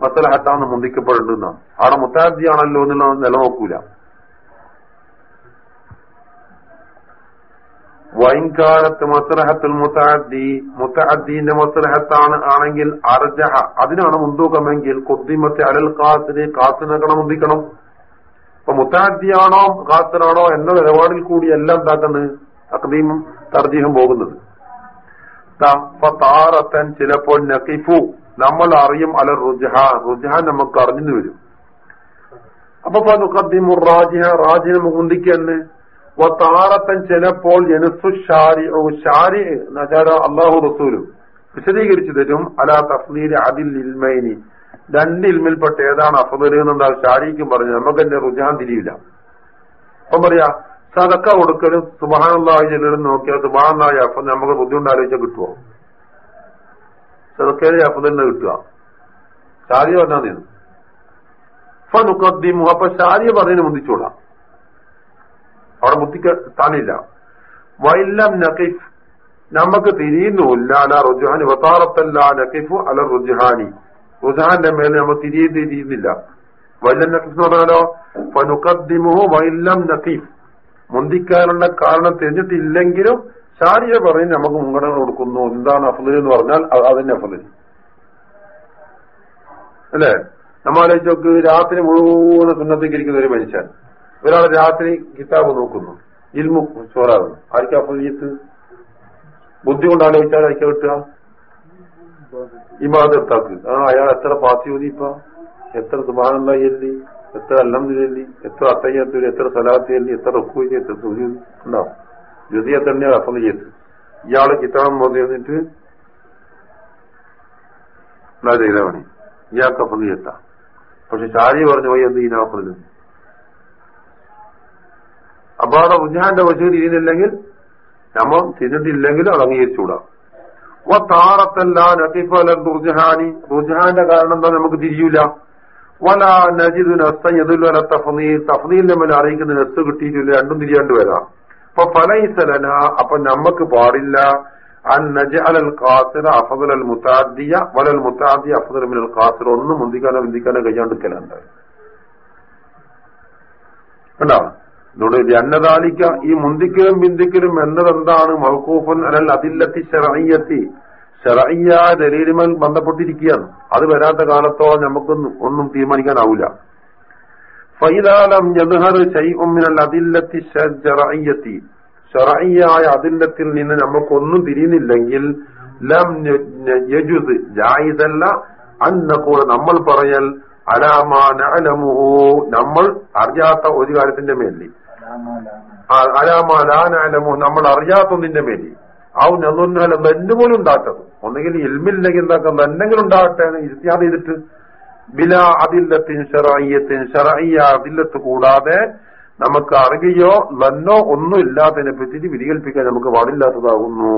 Speaker 1: മസലഹത്താണ് മുന്തിക്കപ്പെടുന്നത് അവിടെ മുത്താദിയാണല്ലോ എന്നുള്ള നിലനോക്കൂല. വൈൻകാലത്ത് മസലഹത്തുൽ മുത്തഅദ്ദി മുത്തഅദ്ദീന്റെ മസലഹത്താണ് ആണെങ്കിൽ അർജഹ. അതിനാണ് മുന്തൂക്കമെങ്കിൽ കൊദ്ദിമത്തെ അലൽ കാസിന് കാസിനേക്കണം മുന്തിക്കണം. അപ്പൊ മുത്താദ്ദിയാണോ കാസിനാണോ എന്ന നിലപാടിൽ കൂടി എല്ലാം എന്താക്കുന്നത് അക്ദീമും തർജീഹും പോകുന്നത്. താറത്തൻ ചിലപ്പോൾ നക്കിഫു നമ്മൾ അറിയും അല റുജഹ. റുജഹ നമുക്ക് അറിഞ്ഞു വരും. അപ്പൊ നുഖദ്ദിമു റാജിഹ. റാജിനെ മുന്തിക്കന്നെ താറത്തൻ ചിലപ്പോൾ അള്ളാഹു റസൂലും. വിശദീകരിച്ചു തരും. അലാ തഫ്ലീൽ അതിൽ ഇൽമൈനി. രണ്ട് ഇൽമിൽപ്പെട്ട ഏതാണ് അഫദൽ എന്നുണ്ടാൽ ഷാരിക്കും പറഞ്ഞു. നമുക്ക് എന്റെ റുജാൻ തിരിയില്ല. അപ്പം പറയാ സതക്ക കൊടുക്കലും സുബാനായി ചെല്ലലും നോക്കിയാൽ സുബാനായി അഫ നമുക്ക് ബുദ്ധിമുട്ടാലോചിച്ചാൽ കിട്ടുമോ സതക്കയിലെ അഫദലിന് കിട്ടുക. ഷാരി പറഞ്ഞാൽ നീ അപ്പൊ ഷാരിയെ പറഞ്ഞതിന് മുന്തിച്ചോളാം. അവിടെ ബുദ്ധിക്ക് സ്ഥാനില്ല വൈലം നഖിഫ്. നമുക്ക് തിരിയുന്നുമില്ല അല റുജുഹാനി. വത്താറത്തല്ല നഖിഫു അല റുജുഹാനി. റുജുഹാന്റെ മേലെ നമ്മൾ തിരിയെ തിരിയുന്നില്ല. വൈലം നഖിഫ് എന്ന് പറഞ്ഞാലോ? ഫനുക്കദ്ദിമുഹു വൈലം നഖീഫ്. മുന്തിക്കാനുള്ള കാരണം തിരിഞ്ഞിട്ടില്ലെങ്കിലും ഷാരിയ പറയും നമുക്ക് മുൻഗണന കൊടുക്കുന്നു. എന്താണ് അഫലി എന്ന് പറഞ്ഞാൽ അതിന്റെ അഫ്ലൽ അല്ലേ? നമ്മളാലോചിച്ചോക്ക് രാത്രി മുഴുവൻ സുന്നത്തേക്കിരിക്കുന്ന ഒരു മനുഷ്യൻ. ഒരാൾ രാത്രി കിതാബ് നോക്കുന്നു. ഇൽമു ചോറാകുന്നു. ആർക്കാ അഫലിയത്ത് ബുദ്ധി കൊണ്ട് ആലോചിച്ചാൽ അയക്ക കിട്ടുക? ഇമാദത്താക്ക് ആ അയാൾ എത്ര പാത്തി ഓതിപ്പ എത്ര സുബാനുള്ള എല്ലി എത്ര അല്ലംതില്ലി എത്ര അത്തയ്യത്തിൽ എത്ര സലാത്തി എല്ലി എത്ര റുക്കൂലി എത്ര തുലി ഉണ്ടാവും? ജുദിയെ തന്നെയാണ് അഫലിയത്ത് ഇയാൾ കിതാബ് മോദി എന്നിട്ട് ചെയ്ത പണി ഇയാൾക്ക് അഫലിയത്ത പക്ഷെ ചാരി പറഞ്ഞു പോയി എന്ത് ഈനാഫൽ അപ്പൊ അവിടെ റുജാന്റെ വശം ഇരുന്നില്ലെങ്കിൽ നമ്മൾ തിന്നിട്ടില്ലെങ്കിലും അത് അംഗീകരിച്ചുകൂടാം. റുജഹാന്റെ കാരണം എന്താ നമുക്ക് തിരിയൂല. വല നജിദു നസ്തല്ല തഫ്നീൽ തഫ്നീൽ നമ്മൾ അറിയിക്കുന്ന നെസ് കിട്ടിയിട്ടില്ല രണ്ടും തിരിയാണ്ട് വരാം. അപ്പൊ ഫലൈസലന അപ്പൊ നമുക്ക് പാടില്ല. അൻ നജഅലൽ ഖാസിറ അഫദൽ അൽ മുതാദിയ വലൽ മുതാദിയ അഫദൽ മിനൽ ഖാസിറ ഒന്നും മുന്തിക്കാനോ വിന്തിക്കാനോ കഴിയാണ്ടിക്കലുണ്ട് കണ്ടോ? അതുകൊണ്ട് അന്നദാലിക്ക ഈ മുന്തിക്കലും ബിന്ദിക്കലും എന്നതെന്താണ്? മൗക്കൂഫൻ അലൽ അതില്ലത്തി ഷെറയ്യത്തി ഷെറയ്യ ദലീലുമൽ ബന്ധപ്പെട്ടിരിക്കുകയാണ്. അത് വരാത്ത കാലത്തോളം നമുക്കൊന്നും ഒന്നും തീരുമാനിക്കാനാവില്ല ഫൈദാലം അതില്ലത്തി ഷെറയ്യത്തി ഷെറയ്യായ അതില്ലത്തിൽ നിന്ന് നമുക്കൊന്നും തിരിയുന്നില്ലെങ്കിൽ ലം യജുദ് ജായിദല്ല അന്നക്കൂടെ നമ്മൾ പറയൽ അലാമാനമുഹു നമ്മൾ അറിയാത്ത ഒരു കാര്യത്തിന്റെ മേലി അലാമാലാനമു നമ്മൾ അറിയാത്തതിന്റെ മേലി ആ തന്നെ പോലും ഉണ്ടാക്കത് ഒന്നുകിൽ എൽമില്ലെങ്കിൽ എന്താക്കാം? എന്തെങ്കിലും ഉണ്ടാകട്ടെ ഇരുത്തിയാതെ ചെയ്തിട്ട് ബില അതില്ലത്തിൻ ഷറയ്യത്തിൻ ഷറയ്യ അതില്ലത്ത് കൂടാതെ നമുക്ക് അറിയുകയോ നന്നോ ഒന്നും ഇല്ലാത്തതിനെ പറ്റി വിധികൽപ്പിക്കാൻ നമുക്ക് പാടില്ലാത്തതാകുന്നു.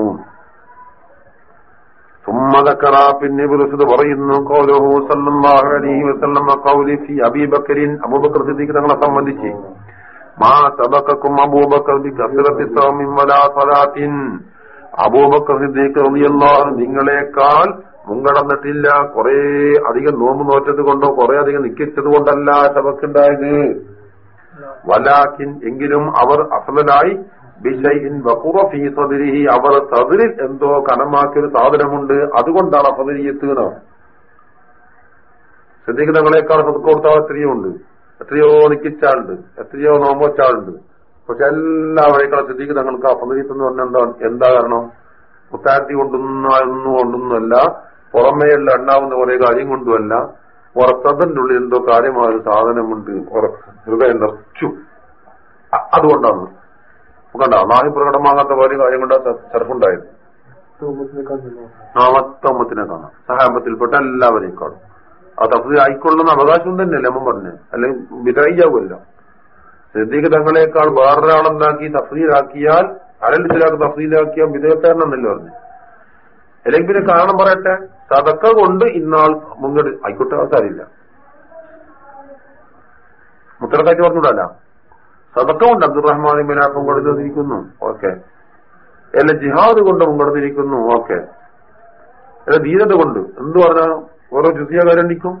Speaker 1: സുമ്മതക്കറ പിന്നെ പുരുഷത് പറയുന്നു കൗലഹു സല്ലല്ലാഹു അലൈഹി വസല്ലം കൗലി ഫി അബീബക്കരിൻ അബൂബക്കർ സിദ്ദീഖ് തങ്ങളെ സംബന്ധിച്ച്. നിങ്ങളെക്കാൾ മുൻകടന്നിട്ടില്ല കുറെ അധികം നോമ്പ് നോറ്റത് കൊണ്ടോ കുറെ അധികം നിക്കിച്ചത് കൊണ്ടല്ല ശബക്കുണ്ടായത് വലാക്കിൻ എങ്കിലും അവർ അസലായി ബിഷൈൻ വഖുറഫി സദരിഹി. അവർ സദരിൽ എന്തോ കനമാക്കിയൊരു സാധനമുണ്ട്. അതുകൊണ്ടാണ് അസദരിയെത്തുക ശ്രദ്ധിക്കുന്ന തങ്ങളെക്കാൾ സദക്ക് കൊടുത്ത സ്ത്രീയുണ്ട്. എത്രയോ നിക്കിച്ചാളുണ്ട് എത്രയോ നോമ്പോച്ചാളുണ്ട്. പക്ഷെ എല്ലാ വഴിക്കുള്ള സ്ഥിതിക്ക് തങ്ങൾക്ക് അസദരിയത്ത് പറഞ്ഞാൽ എന്താ എന്താ കാരണം? മുത്താറ്റി കൊണ്ടൊന്നും കൊണ്ടൊന്നുമല്ല പുറമേയുള്ള ഉണ്ടാവുന്ന കുറെ കാര്യം കൊണ്ടുമല്ല പുറത്തതിന്റെ ഉള്ളിൽ എന്തോ കാര്യമായ ഒരു സാധനമുണ്ട് ഹൃദയം നിറച്ചു. അതുകൊണ്ടാണ്. കണ്ട നാഹി പ്രകടമാകാത്ത പോലെ കാര്യം കൊണ്ടാ ചെറുപ്പുണ്ടായത് നാമത്തമ്മത്തിനെ കാണാം. സഹാബത്തിൽപ്പെട്ട എല്ലാവരെയും കാണും. ആ തഫ്സീർ ആയിക്കൊള്ളുന്ന അവകാശം തന്നെയല്ലേ അമ്മ പറഞ്ഞു അല്ലെങ്കിൽ വിതയ്യാവുമല്ല സിദ്ദീഖ് തങ്ങളെക്കാൾ വേറൊരാളെന്താക്കി തഫ്സീലാക്കിയാൽ അരൽ ചിലാക്ക് തഫ്സീലാക്കിയാൽ വിധേയക്കാരനെന്നല്ലേ പറഞ്ഞു അല്ലെങ്കിൽ പിന്നെ കാരണം പറയട്ടെ സതക്ക കൊണ്ട് ഇന്നാൾ മുങ്ങട് ആയിക്കോട്ടെ ആൾക്കാരില്ല മുത്തലക്കാറ്റ് പറഞ്ഞൂടല്ല സതക്ക കൊണ്ട് അബ്ദുറഹ്മാൻ ബിനാഫ് കൊടുത്തിരിക്കുന്നു ഓക്കെ. അല്ല ജിഹാദ് കൊണ്ട് മുങ്ങടുന്നിരിക്കുന്നു ഓക്കെ. അല്ല ധീരത കൊണ്ട് എന്ത് പറഞ്ഞാൽ ഓരോ ജുസിയ കാരണ്ടിക്കും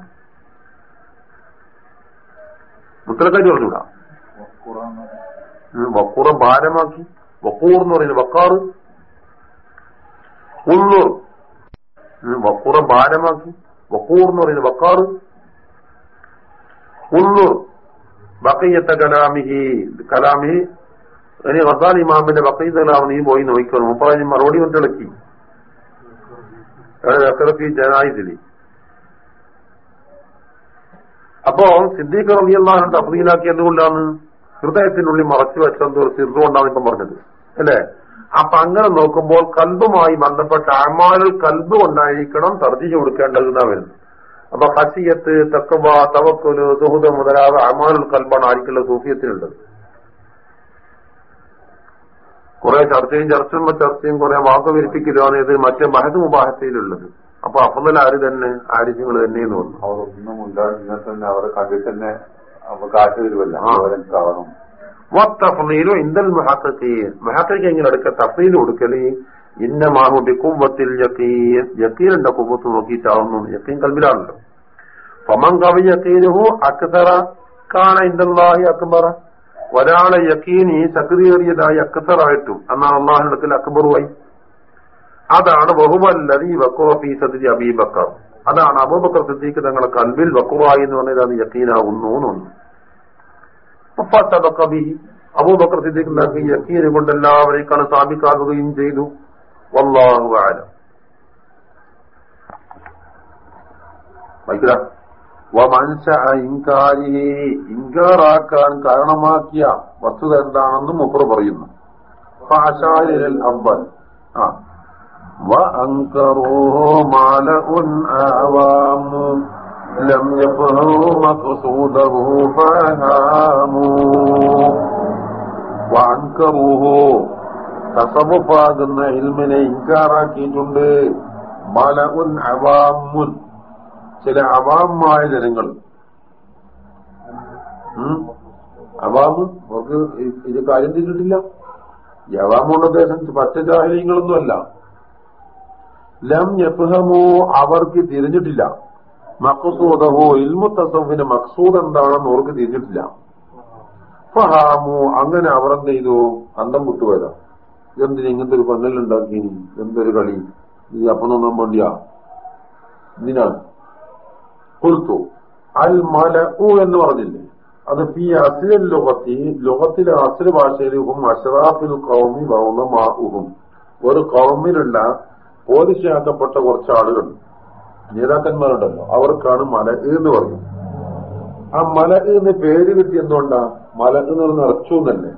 Speaker 1: മുത്തലക്കാരി പറഞ്ഞൂടാ വക്കൂറ ഭാരമാക്കി വക്കൂർ എന്ന് പറയുന്നത് വക്കാറ് ഉള്ളൂർ. വക്കൂറ ഭാരമാക്കി വക്കൂർ എന്ന് പറയുന്നത് വക്കാറ് ഉള്ളൂർ. ബക്കയ്യത്ത കലാമിഹി കലാമിഹി. ഇനി റസാൽ ഇമാമിന്റെ ബക്കയ്യത്ത് കലാം നീ പോയി നോക്കിക്കോ മുപ്പറഞ്ഞ് മറുപടി കൊണ്ടിളക്കി ജനായിതിലി അപ്പോ സിദ്ദീഖ് റബിയല്ലാഹു തഫ്ദീലാക്കി എന്തുകൊണ്ടാണ് ഹൃദയത്തിനുള്ളിൽ മറച്ചു വെച്ചെന്തോ സിർന്നുകൊണ്ടാണ് ഇപ്പം പറഞ്ഞത്. അല്ലേ? അപ്പൊ അങ്ങനെ നോക്കുമ്പോൾ കൽബുമായി ബന്ധപ്പെട്ട അമാലുൽ കൽബ് കൊണ്ടായിരിക്കണം തർജിച്ച് കൊടുക്കേണ്ടതെന്നാ വരുന്നത്. അപ്പൊ ഹസിയത്ത് തക്കവ തവക്കുൽ സുഹൃത മുതലായ അമാലുൽ കൽബാണ് ആയിരിക്കുള്ള സൂഫിയത്തിനുള്ളത് കുറെ ചർച്ചയും ചർച്ചയും ചർച്ചയും കുറെ വാക്കുവിരിപ്പിക്കലാണ് ഇത് മറ്റേ മഹദ് മുബാഹത്തയിലുള്ളത് അപ്പൊ അഫദൽ ആര് തന്നെ ആരിഷ്യങ്ങൾ തന്നെ എന്ന് പറഞ്ഞു
Speaker 2: അവർ ഒന്നും ഉണ്ടാകുന്ന തന്നെ അവരെ കണ്ടിട്ട് തന്നെ കാശ് തരുമല്ല
Speaker 1: ഇന്ദൽ മുഹഖഖീൻ മുഹഖഖീൻ ഇങ്ങനെ എടുക്ക? തഫ്ലീൽ കൊടുക്കൽ ഇന്ന മാഹു കുവ്വത്തിൽ യഖീനിന്റെ കുവ്വത്ത് നോക്കിയിട്ടാവുന്നു? യക്കീൻ കൽബിലാണല്ലോ. ഫമൻ കവി യഖീനുഹു അക്തറ കാണ ഇന്ദല്ലാഹി അക്ബറ. ഒരാളെ യക്കീനി ശക്തിയേറിയതായി അക്തറായിട്ടും എന്നാണ് അള്ളാഹിനത്തിൽ അക്ബറുവായി. അതാണ് ബഹുബല്ലതി വക്കുറഫി സദി അബീബക്കർ. അതാണ് അബൂബക്കർ സിദ്ദീഖ് തങ്ങളെ കൽവിൽ വക്കുറായി എന്ന് പറഞ്ഞാൽ പറഞ്ഞത് യക്കീനാകുന്നു എന്നൊന്ന്. അബൂബക്കർ സിദ്ദീഖ് ഉണ്ടാക്കി യക്കീന് കൊണ്ട് എല്ലാവരേക്കാണ് സ്ഥാപിക്കാകുകയും ചെയ്തു. വല്ലാഹു ആലം ഇൻകാറാക്കാൻ കാരണമാക്കിയ വസ്തുത എന്താണെന്നും മുപ്പർ പറയുന്നു. അബ്ബൽ ആ. وأنكروه مالأ أعوام لم يفهموا مقصوده فهاموا وأنكروه തസവുഫാകുന്ന ഇൽമിനെ ഇൻകാറാക്കിയിട്ടുണ്ട് മല ഉൻ അവാമുൻ ചില അവാമായ ജനങ്ങൾ അവാമ് അവർക്ക് ഇത് കാര്യം തിരിഞ്ഞിട്ടില്ല ഈ അവാമുണ്ട് ഉദ്ദേശം പച്ച ജാഹര്യങ്ങളൊന്നുമല്ല ലം യഫ്ഹമോ അവർക്ക് തിരിഞ്ഞിട്ടില്ല. മക്സൂദഹോ ഇൽമു തസഫിന്റെ മക്സൂദ് എന്താണെന്ന് അവർക്ക് തിരിഞ്ഞിട്ടില്ല. ഫഹാമു അങ്ങനെ അവർ എന്ത് ചെയ്തു? അന്തം വിട്ടുപോയതാ. എന്തിന് ഇങ്ങനത്തെ ഒരു പന്നലുണ്ടാക്കി എന്തൊരു കളി? നീ അപ്പം നന്നാൻ വേണ്ടിയാ? ഇതിനാണ് കൊടുത്തു അൽ മല എന്ന് പറഞ്ഞില്ലേ? അത് പി അസിൽ ലോകത്തി ലോകത്തിലെ അസിൽ ഭാഷയിലും അഷറാഫിൽ കൗമി ബൗണമാഹും ഒരു കൗമിലുള്ള പോലീസാക്കപ്പെട്ട കുറച്ച് ആളുകൾ നേതാക്കന്മാരുണ്ടല്ലോ അവർക്കാണ് മല എന്ന് പറഞ്ഞു. ആ മല എന്ന് പേര് കിട്ടി എന്തുകൊണ്ടാ? മല എന്ന് അറച്ചു തന്നെ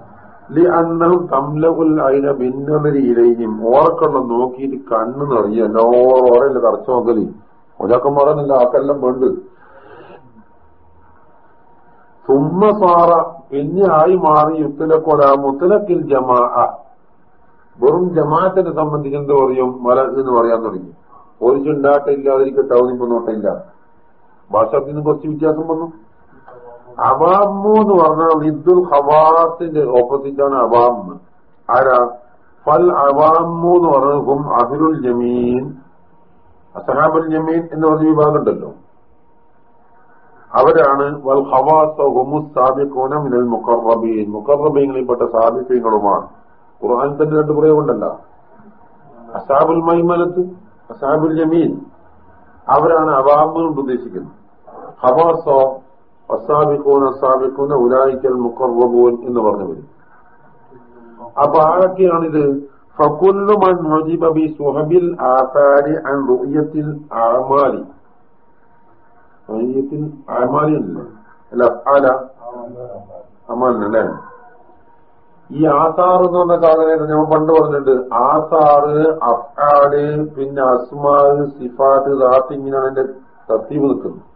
Speaker 1: ലി അന്നഹും തംലകുൽ അയിന ഭിന്നതരിയിലെയും ഓറക്കണ്ണം നോക്കിയിട്ട് കണ്ണ് നിറയും എല്ലാവരും ഓരല്ലേ തറച്ചു നോക്കലി. ഒരാക്കന്മാരെന്നില്ല ആക്കെല്ലാം വേണ്ട സുമ്മസാറ പിന്നെ ആയി മാറി യുത്തലക്കൊല മുത്തലക്കിൽ ജമാ വെറും ജമാഅത്തിനെ സംബന്ധിച്ച് എന്ത് പറയും? എന്ന് പറയാൻ തുടങ്ങി. പോലീസ് ഉണ്ടാട്ടെ ഇല്ലാതിരിക്കട്ടെ ടൗണിൽ നോട്ടില്ല ഭാഷത്തിൽ നിന്ന് കുറച്ച് വ്യത്യാസം വന്നു. അവാമു എന്ന് പറഞ്ഞാൽ ഇദ്ദുൽ ഹവാസിന്റെ ഓപ്പോസിറ്റാണ് അവാമ് ആരാ? ഫൽ അവാമു എന്ന് പറഞ്ഞും അഹിലുൽ ജമീൻ. അസഹാബുൽ ജമീൻ എന്ന് പറഞ്ഞ വിഭാഗം ഉണ്ടല്ലോ. അവരാണ് വൽ ഹവാസ് ഹുമുസ് സാബിഖൂന മിനൽ മുഖറബീൻ മുഖറബീങ്ങളിൽപ്പെട്ട സാബിഖ്യങ്ങളുമാണ് ഖുർആൻ തന്നെ രണ്ട് പ്രയോഗമുണ്ടല്ല. അസാബുൽ മൈമനത്ത് അസാബുൽ ജമീൻ അവരാണ് അവാമ് കൊണ്ട് ഉദ്ദേശിക്കുന്നത്. ഹവാസോ അസാബിക്കൂൻ അസാബിക്കൂൻ ഉലായിക്കൽ മുഖർവബൂൻ എന്ന് പറഞ്ഞവര് അപ്പൊ ആരൊക്കെയാണിത്? മൻ ഹുജിബ ബി സുഹബിൽ ആസാരി അൻ റുയത്തിൽ ആമാലി. റുയത്തിൽ ആമാലി അല്ല അല്ല അമാലിനല്ലേ ഈ ആസാർ എന്ന് പറഞ്ഞ സാധനം ഞാൻ പണ്ട് പറഞ്ഞിട്ടുണ്ട്. ആസാറ് അഫാൽ പിന്നെ അസ്മാൽ സിഫാത്ത് ദാത്ത് ഇങ്ങനെയാണ് എന്റെ തത്തീവ് നിൽക്കുന്നത്.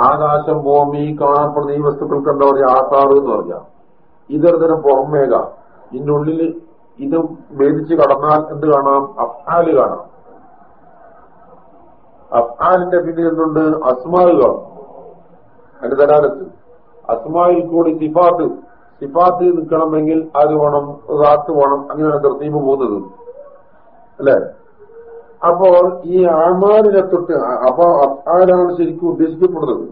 Speaker 1: ആകാശം ഭൂമി കാണപ്പെടുന്ന ഈ വസ്തുക്കൾക്ക് എന്താ പറയുക ആസാറ് എന്ന് പറഞ്ഞാൽ ഇതൊരു തരം പുറമേക ഇതിന്റെ ഉള്ളിൽ ഇത് ഭേദിച്ച് കടന്നാൽ എന്ത് കാണാം? അഫ്ആൽ കാണാം. അഫ്ആലിന്റെ പിന്നിൽ എന്തുണ്ട്? അസ്മാൽ കാണും. അതിന്റെ തരാലത്ത്. അസ്മായിൽ കൂടി സിഫാത്ത്. സിഫാത്ത് നിൽക്കണമെങ്കിൽ അത് വേണം റാത്ത് വേണം അങ്ങനെയാണ് തർത്തീപ് പോകുന്നത്. അല്ലെ? അപ്പോൾ ഈ ആമാലിനെ തൊട്ട് അപ്പൊ ആരാണ് ശരിക്കും ഉദ്ദേശിക്കപ്പെടുന്നത്.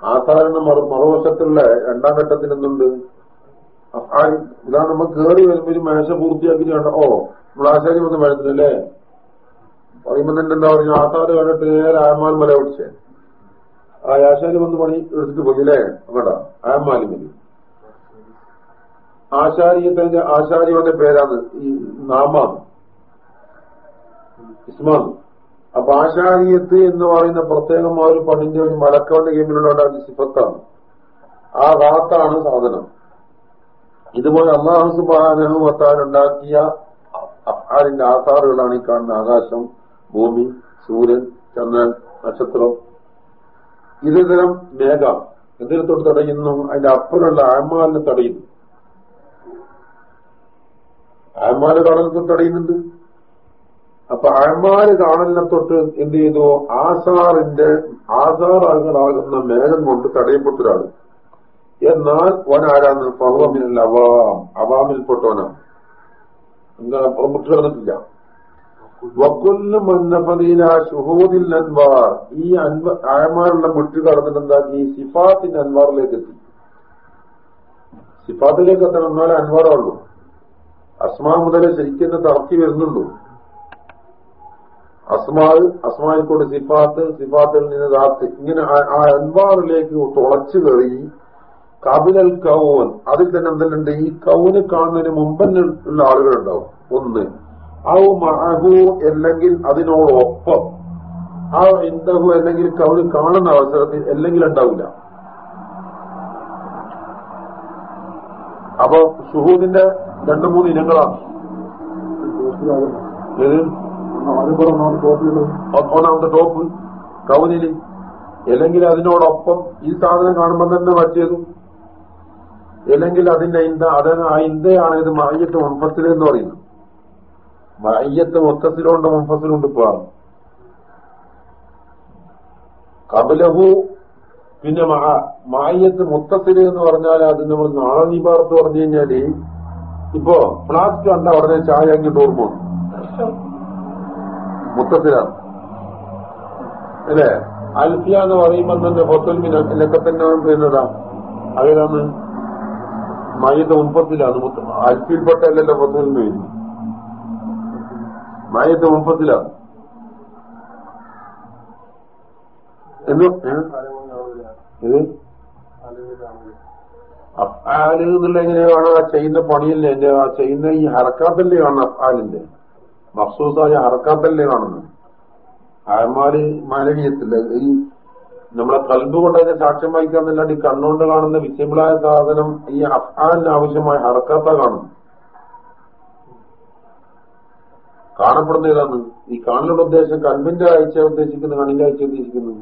Speaker 1: ആസാരണ മറുവശത്തുള്ള രണ്ടാം ഘട്ടത്തിൽ എന്തുണ്ട്? ഇതാ നമ്മൾ കേറി വരുമ്പോൾ മേശ പൂർത്തിയാക്കി കണ്ട ഓ നമ്മൾ ആശാരി വന്ന് മേഴത്തിനല്ലേ പറയുമ്പോ തന്നെ എന്താ പറയുക? ആസാറ് കണ്ടിട്ട് നേരെ ആയമാൽ മല പിടിച്ചേ ആ ആശാരി വന്ന് പണി എടുത്തിട്ട് പോയി അല്ലേ? അവിടെ ആമാലി മതി ആശാരിയത്തിന്റെ ആശാരിയുടെ പേരാണ് ഈ നാമാണ് ഇസ്മാണ് അപ്പൊ ആശാരിയത്ത് എന്ന് പറയുന്ന പ്രത്യേകമായ ഒരു പണിന്റെ ഒരു മലക്കവന്റെ കീമിലുള്ള സിഫത്താണ്. ആ റാത്താണ് സാധനം. ഇതുപോലെ അള്ളാഹു സുബാനഹു ഉണ്ടാക്കിയ അതിന്റെ ആധാറുകളാണ് ഈ കാണുന്ന ആകാശം ഭൂമി സൂര്യൻ ചന്ദ്രൻ നക്ഷത്രം. ഇതരം മേഘ. എന്തിനെ തൊട്ട് തടയുന്നു? അതിന്റെ അപ്പുറമുള്ള ആമാലിനെ തടയുന്നു. കാണലിനെ തൊട്ട് തടയുന്നുണ്ട് അപ്പൊ അഴമാര് കാണലിനെ തൊട്ട് എന്ത് ചെയ്തു? ആസാറിന്റെ ആസാറുകളാകുന്ന മേഘം കൊണ്ട് തടയപ്പെട്ടൊരാൾ. എന്നാൽ ഓൻ ആരാന്ന് ഫഹമിനൽ അവാം അവാമിൽപ്പെട്ടവനാണ് എന്താ? പുറമുട്ട് കിടന്നിട്ടില്ല. വക്കുല്ല് മന്നഫതീല ഷുഹൂദിൽ അൻവാർ. ഈ അൻവ കടന്നിട്ട് എന്താക്കി സിഫാത്തിന്റെ അൻവാറിലേക്ക് എത്തി. സിഫാത്തിലേക്ക് എത്തണം എന്നാലേ അൻവാറുള്ളൂ അസ്മാ മുതൽ ശരിക്കും തർക്കി വരുന്നുള്ളൂ. അസ്മാൽ അസ്മാൽ കൂടെ സിഫാത്ത് സിഫാത്തിൽ നിന്ന് ദാത്ത് ഇങ്ങനെ ആ- അൻവാറിലേക്ക് തുളച്ചു കയറി. കപിലൽ കൗൻ അതിൽ തന്നെ എന്തെല്ലാം ഈ കൗന് കാണുന്നതിന് മുമ്പ് ഉള്ള ആളുകളുണ്ടാവും. ഒന്ന് ഔ മഹു അല്ലെങ്കിൽ അതിനോടൊപ്പം. ആ ഇന്ദഹു അല്ലെങ്കിൽ കൗന് കാണുന്ന അവസരത്തിൽ അല്ലെങ്കിൽ ഉണ്ടാവില്ല. അപ്പൊ ഷുഹൂദിന്റെ രണ്ടു മൂന്ന് ഇനങ്ങളാണ് ഏത്? ടോപ്പ് കൗനിൽ. അല്ലെങ്കിൽ അതിനോടൊപ്പം ഈ സാധനം കാണുമ്പോൾ തന്നെ മറ്റേതും. അല്ലെങ്കിൽ അതിന്റെ ഇന്ത അത ആ ഇന്ത്യയാണ് ഇത് മയ്യത്ത് മുൻഫസിൽ എന്ന് പറയുന്നത്. മയ്യത്ത് മുത്തസിലുണ്ട് മുൻഫസിലുണ്ട് ഇപ്പൊ. കബലഹു പിന്നെ മായത്ത് മുത്തസിൽ എന്ന് പറഞ്ഞാൽ അത് നമ്മൾ നാളെ നീ പറഞ്ഞു കഴിഞ്ഞാൽ ഇപ്പോ ഫ്ലാസ്ക് കണ്ട ഉടനെ ചായ അങ്ങോട്ട് ഓർമ്മ മൊത്തത്തിലാണ് അല്ലേ? അൽഫിയ എന്ന് പറയുമ്പോൾ തന്നെ ഫത്തുൽ മിനൊക്കെ തന്നെ വരുന്നതാ. അതേതാണ് മയത്ത് മുപ്പത്തിലാണ്. അൽഫിൽപ്പെട്ടല്ലല്ലോ ഫത്തുൽ മീൻ മയത്ത് മുപ്പത്തിലാണ് എന്തോ? ഏ? അഫ്ആൽ എന്നുള്ള എങ്ങനെയാണ് ആ ചെയ്യുന്ന പണിയല്ലേ? എന്റെ ആ ചെയ്യുന്ന ഈ ഹറക്കാത്തല്ലേ കാണുന്ന അഫ്ആലിന്റെ മഫ്സൂസായ ഹറക്കാത്തല്ലേ കാണുന്നത്? ആയമാര് മാനവീയത്തില്ല ഈ നമ്മളെ കൽബ് കൊണ്ട് അതിനെ സാക്ഷ്യം വഹിക്കാന്നല്ലാണ്ട് ഈ കണ്ണുകൊണ്ട് കാണുന്ന വിസിബിളായ സാധനം ഈ അഫ്ആലിന് ആവശ്യമായ ഹറക്കാത്ത കാണുന്നു കാണപ്പെടുന്ന ഏതാണ്? ഈ കാണലുള്ള ഉദ്ദേശം കൽബിന്റെ കാഴ്ച ഉദ്ദേശിക്കുന്നത് കണ്ണിന്റെ കാഴ്ച ഉദ്ദേശിക്കുന്നത്.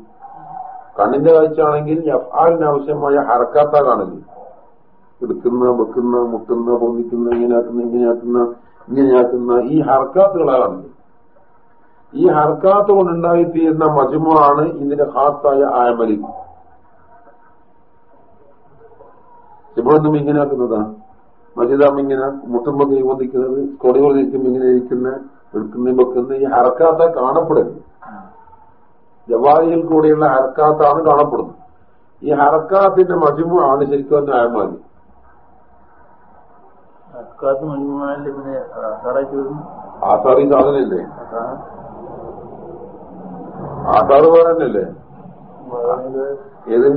Speaker 1: കണ്ണിന്റെ കാഴ്ച ആണെങ്കിൽ അഫ്ആാലിന് ആവശ്യമായ ഹറക്കാത്ത കാണൽ. എടുക്കുന്ന വെക്കുന്ന മുട്ടുന്ന പൊന്നിക്കുന്ന ഇങ്ങനെയാക്കുന്ന ഇങ്ങനെയാക്കുന്ന ഇങ്ങനെയാക്കുന്ന ഈ ഹർക്കാത്തുകളാണ് ഈ ഹർക്കാത്ത് കൊണ്ടുണ്ടായിത്തീരുന്ന മജുമാണ് ഇതിന്റെ ഹാത്തായ ആയമലി. ഇപ്പോഴൊന്നും ഇങ്ങനെയാക്കുന്നതാ. മജിദാം ഇങ്ങനെ മുട്ടുമ്പോ കൈ പൊന്തിക്കുന്നത് കൊടി കൊണ്ടിരിക്കുമ്പോ ഇങ്ങനെ ഇരിക്കുന്ന എടുക്കുന്ന വെക്കുന്ന ഈ ഹർക്കാത്ത കാണപ്പെടുന്നത് ജവാഹിയിൽ കൂടെയുള്ള ഹർക്കാത്താണ് കാണപ്പെടുന്നത്. ഈ ഹർക്കാത്തിന്റെ മജുമാണ് ശരിക്കും തന്നെ
Speaker 3: പിന്നെ അസാറായിട്ട് വരും
Speaker 1: ആസാറി പറഞ്ഞല്ലേ ഏത്?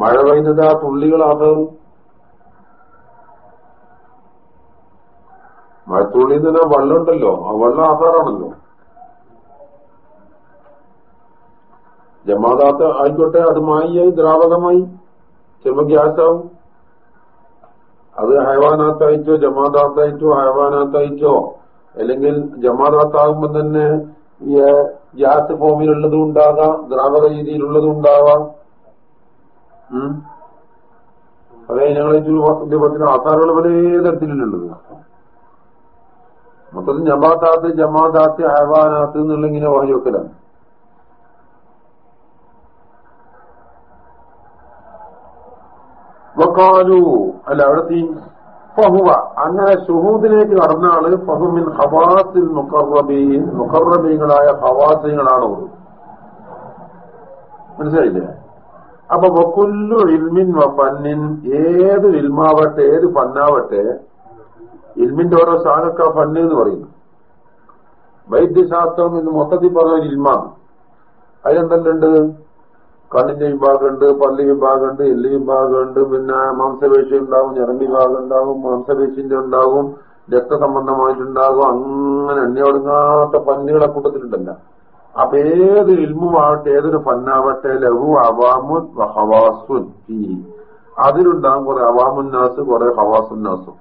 Speaker 1: മഴ പെയ്യുന്നത് ആ തുള്ളികൾ ആസാറും മഴത്തുള്ളിയിൽ നിന്ന് വെള്ളം ഉണ്ടല്ലോ ആ വെള്ളം ആസാറാണല്ലോ ജമാദാത്ത ആയിക്കോട്ടെ അത് മായിയായി ദ്രാവകമായി. ചിലപ്പോ ഗ്യാസാവും. അത് ഹൈവാനാത്തായിട്ടോ ജമാദാത്തായിട്ടോ ഹൈവാനാത്തായിട്ടോ അല്ലെങ്കിൽ ജമാദാത്താകുമ്പോൾ തന്നെ ഈ ഗ്യാസ് ഫോമിലുള്ളതും ഉണ്ടാകാം ദ്രാവക രീതിയിലുള്ളതും ഉണ്ടാവാം അതെ ഞങ്ങളെ രൂപത്തിൽ ആധാറുകൾ പല തരത്തിലുള്ളത്. മൊത്തത്തിൽ ജമാദാത്ത് ജമാദാത്ത് ഹൈവാനാത്ത് എന്നുള്ള ഇങ്ങനെ വാങ്ങി വെക്കലാണ്. വക്കാലു അല്ല അവിടത്തെ ഫഹുവ. അങ്ങനെ ഷുഹൂദിലേക്ക് കടന്ന ആൾ ഫഹുമിൻ ഹവാസിൽ മുക്കറബീൻ മുക്കറബീങ്ങളായ ഹവാസിങ്ങളാണ് ഓത് മനസ്സിലായില്ലേ? അപ്പൊ വക്കുല്ലു ഇൽമിൻ വന്നിൻ ഏത് ഇൽമാവട്ടെ ഏത് ഫന്നാവട്ടെ ഇൽമിന്റെ ഓരോ സാധക്ക ഫണ്ണ് എന്ന് പറയുന്നു. വൈദ്യശാസ്ത്രം എന്ന് മൊത്തത്തിൽ പറഞ്ഞ ഒരു ഇൽമാണ് അതിലെന്തെല്ലുണ്ട് കണ്ണിന്റെ വിഭാഗമുണ്ട് പല്ല് വിഭാഗമുണ്ട് എല്ല് വിഭാഗമുണ്ട് പിന്നെ മാംസപേശി ഉണ്ടാവും ഞരമ്പ് വിഭാഗം ഉണ്ടാവും മാംസപേശിന്റെ ഉണ്ടാവും രക്തസംബന്ധമായിട്ടുണ്ടാകും അങ്ങനെ എണ്ണയൊടുങ്ങാത്ത പന്നികളെ കൂട്ടത്തിലുണ്ടല്ല. അപ്പൊ ഏത് ഇൽമുമാവട്ടെ ഏതൊരു ഫന്നാവട്ടെ ലഹു അവാമുൻ ഹവാസുൻ ഈ അതിലുണ്ടാകും കുറെ അവാമുന്നാസ് കുറെ ഹവാസുന്നാസും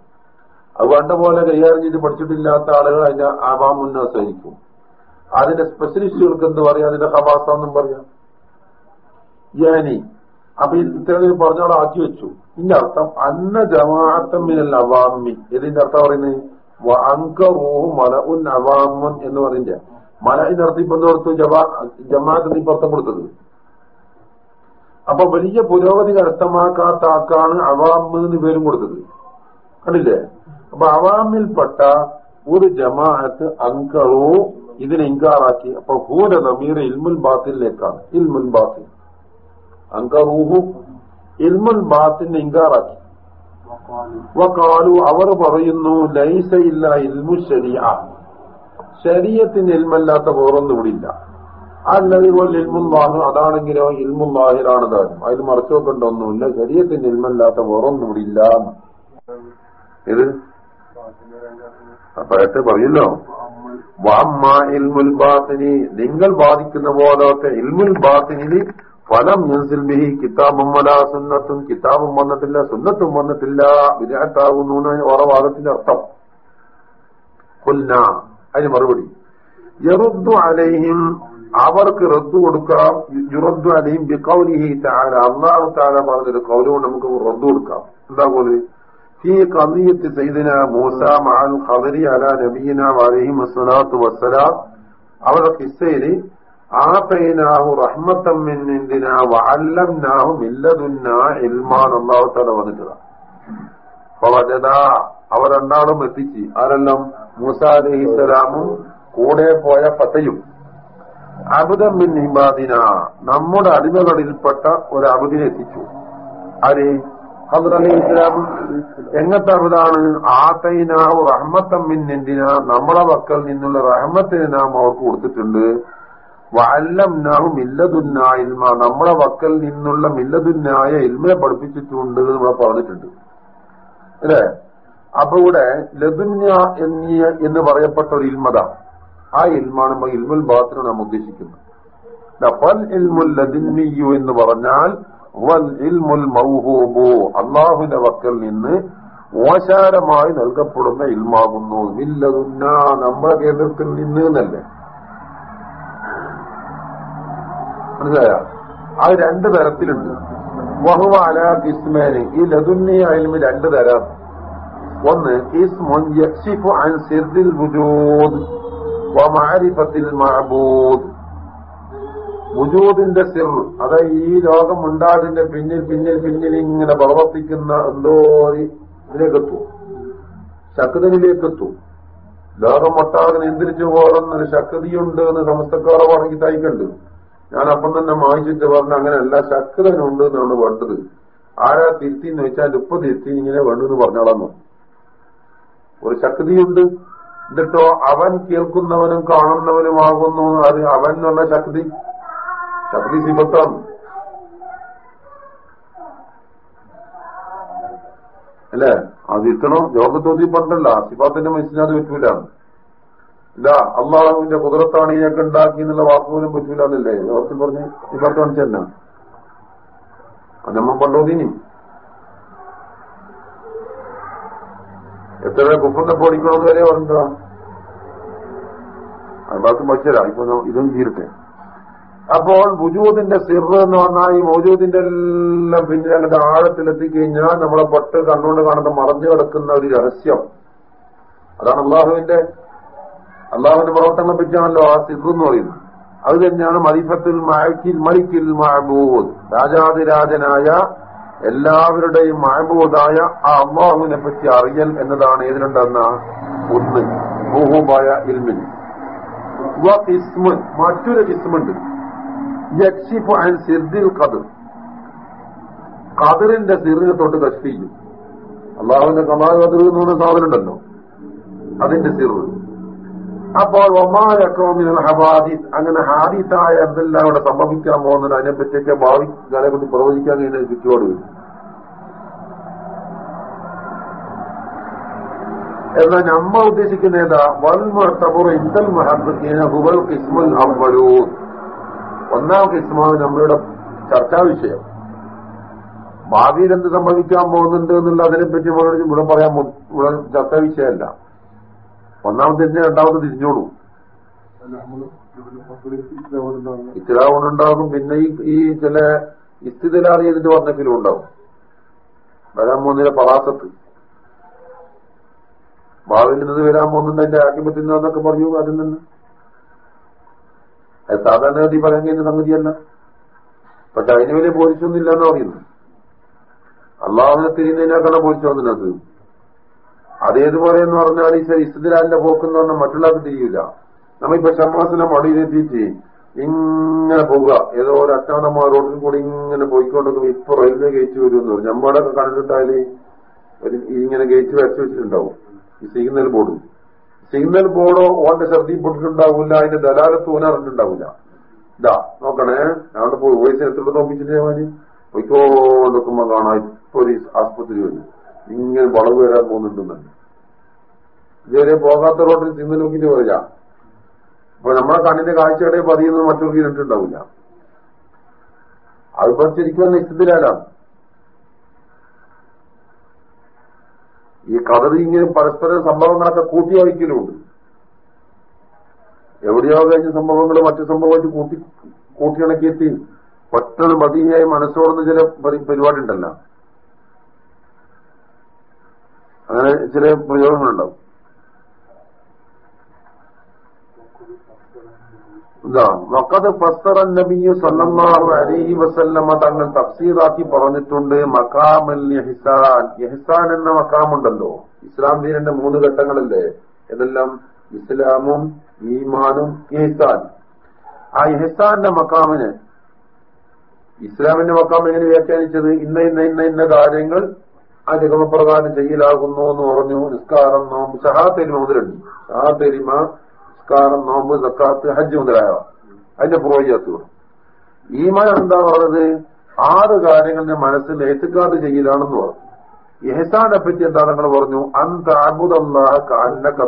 Speaker 1: അത് വേണ്ട പോലെ കൈകാര്യം ചെയ്ത് പഠിച്ചിട്ടില്ലാത്ത ആളുകൾ അതിന്റെ അവാമുന്നാസായിരിക്കും അതിന്റെ സ്പെഷ്യലിസ്റ്റുകൾക്ക് എന്ത് പറയാം? അതിന്റെ ഹവാസെന്നും പറയാം. യാനി. അപ്പൊ ഇത്തരത്തിൽ പറഞ്ഞോളെ ആക്കി വെച്ചു. ഇതിന്റെ അർത്ഥം അന്ന ജമാഅത്തമ്മിനൽ അവാമി ഇതിന്റെ അർത്ഥം പറയുന്നത്? അങ്കറൂഹ് മല ഉൻ അവാമൻ എന്ന് പറഞ്ഞ മലയിന്റെ അർത്ഥം ഇപ്പൊ ജമാഅത്ത് ഇപ്പൊ അർത്ഥം കൊടുത്തത്. അപ്പൊ വലിയ പുരോഗതി കരസ്ഥമാക്കാത്ത ആക്കാണ് അവാമ് എന്ന് പേരും കൊടുത്തത്. കണ്ടില്ലേ? അപ്പൊ അവാമിൽപ്പെട്ട ഒരു ജമാഅത്ത് അങ്കറൂ ഇതിനെ ഇൻകാറാക്കി. അപ്പൊ ഹൂര നമീർ ഇൽമുൽ ബാത്തിലേക്കാണ് ഇൽമുൽ ബാത്തിൽ അങ്കറൂഹു ഇൽമുൽ ബാത്തിന് ഇൻകാറാക്കി. വക്കാലു അവർ പറയുന്നു ലൈസ ഇല്ല ഇൽമു ശരിയ ശരീരത്തിന് ഇൽമല്ലാത്ത വേറൊന്നും ഇവിടെ ഇല്ല അല്ലത് പോലെ ഇൽമുല്ലാഹ് അതാണെങ്കിലോ ഇൽമുല്ലാഹിലാണ് താനും അതിൽ മറച്ചു വെക്കേണ്ടൊന്നുമില്ല ശരീരത്തിന് ഇൽമല്ലാത്ത വേറൊന്നും ഇവിടെ ഇല്ല ഇത് അപ്പോഴത്തെ പറയല്ലോ വാമ്മ ഇൽമുൽ ബാത്തിനി. നിങ്ങൾ ബാധിക്കുന്ന പോലത്തെ ഇൽമുൽ ബാത്തിനിൽ ഫലം യൻസിൽ ബിഹി കിതാബും വലാ സുന്നത്തും കിതാബും വന്നിട്ടില്ല സുന്നത്തും വന്നിട്ടില്ല വിരാട്ടാകുന്നു ഓരോ ഭാഗത്തിന്റെ അർത്ഥം കൊല്ല അതിന് മറുപടി യറുദ്ദു അലൈഹിം അവർക്ക് റദ്ദു കൊടുക്കാം യുറദ്ദു അലൈഹിം ബിഖൗലിഹി തആല അല്ലാഹു തആല പറഞ്ഞൊരു കൗലുകൊണ്ട് നമുക്ക് റദ്ദു കൊടുക്കാം എന്താ പോലെ في قضية سيدنا موسى مع الخضر على نبينا وعليهم الصلاة والسلام അവരുടെ കിസ്സയില് ആപൈനാഹു റഹ്മത്തം മിന്നിന്ദിന വഅല്ലംനാഹു മില്ലതുന്ന ഇൽമാൻ. അല്ലാഹു തആല വന്നിട്ടതാ. ഫവജദ അവർ രണ്ടാളും എത്തിച്ച് ആരെല്ലാം? മൂസ അലഹിസലാമും കൂടെ പോയ പത്തയും അബുദം ബിൻ ഇബാദിന നമ്മുടെ അടിമകളിൽപ്പെട്ട ഒരു അബുദിനെ എത്തിച്ചു. ആര്? ഹദർ അലി എങ്ങനത്തെ അബുദാണ്? ആത്തൈനാവ് റഹ്മത്തം എന്തിന നമ്മളെ മക്കൾ നിന്നുള്ള റഹ്മത്തിന് നാം അവർക്ക് കൊടുത്തിട്ടുണ്ട്. വല്ലംനാഹു മില്ലതുന്ന ഇൽമ. നമ്മളെ വക്കൽ നിന്നുള്ള മില്ലതുന്നായ ഇൽമയെ പഠിപ്പിച്ചിട്ടുണ്ട് എന്ന് നമ്മളെ പറഞ്ഞിട്ടുണ്ട്. അല്ലേ? അപ്പൊ ഇവിടെ ലതുന്യ എന്നീയ എന്ന് പറയപ്പെട്ട ഒരു ഇൽമത. ആ ഇൽമാണ് നമ്മൾ ഇൽമുൽ ബാത്തിനാണ് നാം ഉദ്ദേശിക്കുന്നത്. ഫൽ ഇൽമുൽ ലദിന്നിയു എന്ന് പറഞ്ഞാൽ വൽ ഇൽമുൽ മൗഹൂബു. അള്ളാഹുവിന്റെ വക്കൽ നിന്ന് ഓശാരമായി നൽകപ്പെടുന്ന ഇൽമാകുന്നു. ഇല്ലതുന്ന നമ്മുടെ കേന്ദ്രത്തിൽ നിന്ന് എന്നല്ലേ? മനസ്സിലായ? അത് രണ്ട് തരത്തിലുണ്ട്. വഹുവ അല കിസ്മേന് ഈ ലതുന്നി ഇൽമ് രണ്ട് തരം. ഒന്ന് ഇസ്മുൻ യക്ഷിഫു അൻ മഅബൂദ്. സിർ അതായത് ഈ ലോകം ഉണ്ടാതിന്റെ പിന്നിൽ പിന്നിൽ പിന്നിൽ ഇങ്ങനെ പ്രവർത്തിക്കുന്ന എന്തോ ഇതിലേക്കെത്തും. ശക്തനിലേക്കെത്തും ലോകം ഒട്ടാകെ നിയന്ത്രിച്ചു പോകുന്നൊരു ശക്തിയുണ്ട് എന്ന് സമസ്തക്കാരെ പറഞ്ഞ് തയ്ക്കണ്ട്. ഞാൻ അപ്പം തന്നെ മായിച്ചിട്ട് പറഞ്ഞ അങ്ങനെയല്ല ശക്തനുണ്ട് എന്നാണ് വേണ്ടത് ആരാ തിരുത്തി എന്ന് വെച്ചാൽ ഇപ്പൊ തിരുത്തി ഇങ്ങനെ വേണ്ടെന്ന് പറഞ്ഞോളന്നു ഒരു ശക്തിയുണ്ട്. എന്നിട്ടോ അവൻ കേൾക്കുന്നവനും കാണുന്നവനുമാകുന്നു അത് അവൻ എന്നുള്ള ശക്തി. ശക്തി സിബത്താണ് അല്ലേ? അത് ഇത്തണം ലോകത്തോതി പണ്ടല്ല സിബാത്തിന്റെ മനസ്സിനത് പറ്റൂല. ഇല്ല അള്ളാഹുവിന്റെ കുതിരത്താണ് ഇയാൾക്ക് ഉണ്ടാക്കി എന്നുള്ള വാക്കുപോലും പറ്റൂല എന്നല്ലേ പറഞ്ഞ് സിബാത്ത് കാണിച്ചല്ല അത് നമ്മൾ പണ്ടോതിനി. എത്ര കുപ്പത്തെ പൊടിക്കണമെന്ന് വരെ പറഞ്ഞാ അതിനകത്ത് പഠിച്ചരാ ഇപ്പൊ ഇതും തീരട്ടെ. അപ്പോൾ വുജൂദിന്റെ സിറ് എന്ന് പറഞ്ഞാൽ ഈ മൗജൂദിന്റെ എല്ലാം പിന്നെ അങ്ങോട്ട് ആഴത്തിലെത്തിക്കഴിഞ്ഞാൽ നമ്മളെ പൊട്ട് കണ്ണുകൊണ്ട് കാണുന്ന മറഞ്ഞു കിടക്കുന്ന ഒരു രഹസ്യം. അതാണ് അള്ളാഹുവിന്റെ അള്ളാഹുവിന്റെ പ്രവർത്തനം പറ്റിയാണല്ലോ ആ സിറ് എന്ന് പറയുന്നത്. അത് തന്നെയാണ് മരിഫത്തിൽ മഴക്കിൽ മലിക്കിൽ മഹബൂദ് രാജാതിരാജനായ എല്ലാവരുടെയും മഹബൂദായ ആ അള്ളാഹുവിനെ പറ്റി അറിയൽ എന്നതാണ് ഏതിലുണ്ടെന്ന ഒന്ന്. ഭൂഹുബായ ഇൽമിൻ. മറ്റൊരു യക്ഷിഫു അൻ സിർദിൽ ഖദർ. കതിറിന്റെ സിറിനെ തൊട്ട് കഷ്ടിക്കും. അള്ളാഹുവിന്റെ കമാൽ കതിർ എന്ന് പറഞ്ഞ സാധനം ഉണ്ടല്ലോ. അതിന്റെ സിറ്. അപ്പോൾ ഒമാരക്കോമിനൽ ഹവാദിസ്. അങ്ങനെ ഹാദിസായ എന്തെല്ലാം ഇവിടെ സംഭവിക്കാൻ പോകുന്നത് അതിനെപ്പറ്റിയൊക്കെ ഭാവി കാലെ കൊണ്ട് പ്രവചിക്കാൻ കഴിയുന്ന ചുറ്റുപാട് വരും. എന്നാൽ നമ്മ ഉദ്ദേശിക്കുന്ന ഏതാ? വൽ മുഅ്തബറ ഇന്ദൽ മുഹദ്ദിഖീന ഹുവൽ കിസ്മൽ അവ്വലൂൻ. ഒന്നാം കിസ്മാണ് നമ്മളുടെ ചർച്ചാ വിഷയം. ഭാവിയിൽ എന്ത് സംഭവിക്കാൻ പോകുന്നുണ്ട് എന്നുള്ള അതിനെപ്പറ്റി ഇവിടെ പറയാൻ ഇവിടെ ചർച്ചാ വിഷയമല്ല. ഒന്നാമത്തെ തിരിഞ്ഞ് രണ്ടാമത്തെ തിരിഞ്ഞോളൂ. ഇത്തിരാവുണ്ടാകും പിന്നെ ഈ ചില ഇസ്തിലാറി ചെയ്തിട്ട് വർണത്തിലും ഉണ്ടാവും. വരാൻ പോകുന്നതിന്റെ പറാസത്ത്. ഭാവിയിൽ നിന്ന് വരാൻ പോകുന്നുണ്ട് അതിന്റെ ആക്കിപത്തിൽ നിന്നൊക്കെ പറഞ്ഞു അതിൽ നിന്ന്. അത് സാധാരണഗതി പറയാൻ കഴിയുന്ന സംഗതിയല്ല. പക്ഷെ അതിന് വലിയ പോലീസൊന്നും ഇല്ലെന്ന് പറയുന്നു അള്ളാഹുനെ തിരിയുന്നതിനേക്കാളും പോലീസ് പോലീസൊന്നുമില്ലത് അതേതുപോലെ എന്ന് പറഞ്ഞാൽ ഈ ഇസ്തിലാലിന്റെ പോക്കെന്ന് പറഞ്ഞാൽ മറ്റുള്ളവർക്ക് ചെയ്യൂല നമ്മിപ്പോ ഷമാസിനെ മടിയിലെത്തിയിട്ട് ഇങ്ങനെ പോവുക. ഏതോ ഒരു അറ്റാണമ്മ റോഡിൽ കൂടി ഇങ്ങനെ പോയിക്കൊണ്ടിരിക്കും ഇപ്പൊ റെയിൽവേ ഗേറ്റ് വരുമെന്ന് പറഞ്ഞു. നമ്മുടെ കണ്ടിട്ടാൽ ഇങ്ങനെ ഗേറ്റ് വരച്ചു വെച്ചിട്ടുണ്ടാവും. ഈ സിഗ്നൽ ബോർഡ്. സിഗ്നൽ ബോർഡോ ഓന്റെ ശ്രദ്ധയിൽ പൊട്ടിട്ടുണ്ടാവില്ല അതിന്റെ ദലാലത്ത് ഊനറിഞ്ഞിട്ടുണ്ടാവില്ല ഇതാ നോക്കണേ. അവിടെ പോയി വോയിസ് എത്ര മതി പൊയ്ക്കോണ്ടിരിക്കുമ്പോ കാണാം. ഇപ്പൊ ഒരു ആസ്പത്രി വരും ഇങ്ങനെ വളവ് വരാൻ പോകുന്നുണ്ടെന്ന്. ഇതുവരെ പോകാത്ത റോട്ടിൽ സിഗ്നൽ നോക്കിയിട്ട് പറയാ അപ്പൊ നമ്മളെ കണ്ണിന്റെ കാഴ്ചയുടെ പതിയുന്നത് മറ്റൊരു കണ്ടിട്ടുണ്ടാവില്ല അതിപ്പോ ശരിക്കും ഇഷ്ടത്തിലാണ് ഈ കഥ ഇങ്ങനെ പരസ്പരം സംഭവങ്ങളൊക്കെ കൂട്ടി വഹിക്കലുണ്ട് എവിടെയോ കഴിഞ്ഞ സംഭവങ്ങൾ മറ്റു സംഭവമായിട്ട് കൂട്ടി കൂട്ടിയിണക്കിയെത്തി പെട്ടെന്ന് മതിയായി മനസ്സോടുന്ന ചില പരി- പരിപാടി ഉണ്ടല്ലോ. അങ്ങനെ ചില പ്രയോഗങ്ങളുണ്ടാവും. വക്കത് ഫസ്തറ നബിയു സല്ലല്ലാഹു അലൈഹി വസല്ലമ തങ്ങൾ തഫ്സീറാക്കി പറഞ്ഞിട്ടുണ്ട് മക്കാമൽ യഹ്സാൻ. എന്ന മക്കാമുണ്ടല്ലോ ഇസ്ലാം ദീനന്റെ മൂന്ന് ഘട്ടങ്ങളല്ലേ? ഇതെല്ലാം ഇസ്ലാമും ഈമാനും ഇഹ്സാൻ ആ ഇഹ്സാന്റെ മക്കാമിന് ഇസ്ലാമിന്റെ മക്കാം എങ്ങനെ വ്യാഖ്യാനിച്ചത്? ഇന്ന ഇന്ന ഇന്ന ഇന്ന കാര്യങ്ങൾ ആ നിഗമപ്രകാരം ചെയ്യലാകുന്നു എന്ന് പറഞ്ഞു. നിസ്കാരം നോമ്പ് ഷഹാത്തേരി മുതലുണ്ട്. ഷഹാത്തേരിമ നിസ്കാരം നോമ്പ് സക്കാത്ത് ഹജ്ജ് മുതലായവ. അതിന്റെ പ്രോജത്തുകൾ ഈമാൻ എന്താ പറഞ്ഞത്? ആറ് കാര്യങ്ങളുടെ മനസ്സിൽ ഏറ്റുകാത് ചെയ്യലാണെന്ന് പറഞ്ഞു. എഹസാനെ പറ്റി എന്താ നിങ്ങൾ പറഞ്ഞു? അന്താബുദല്ലാഹ അന്നക്ക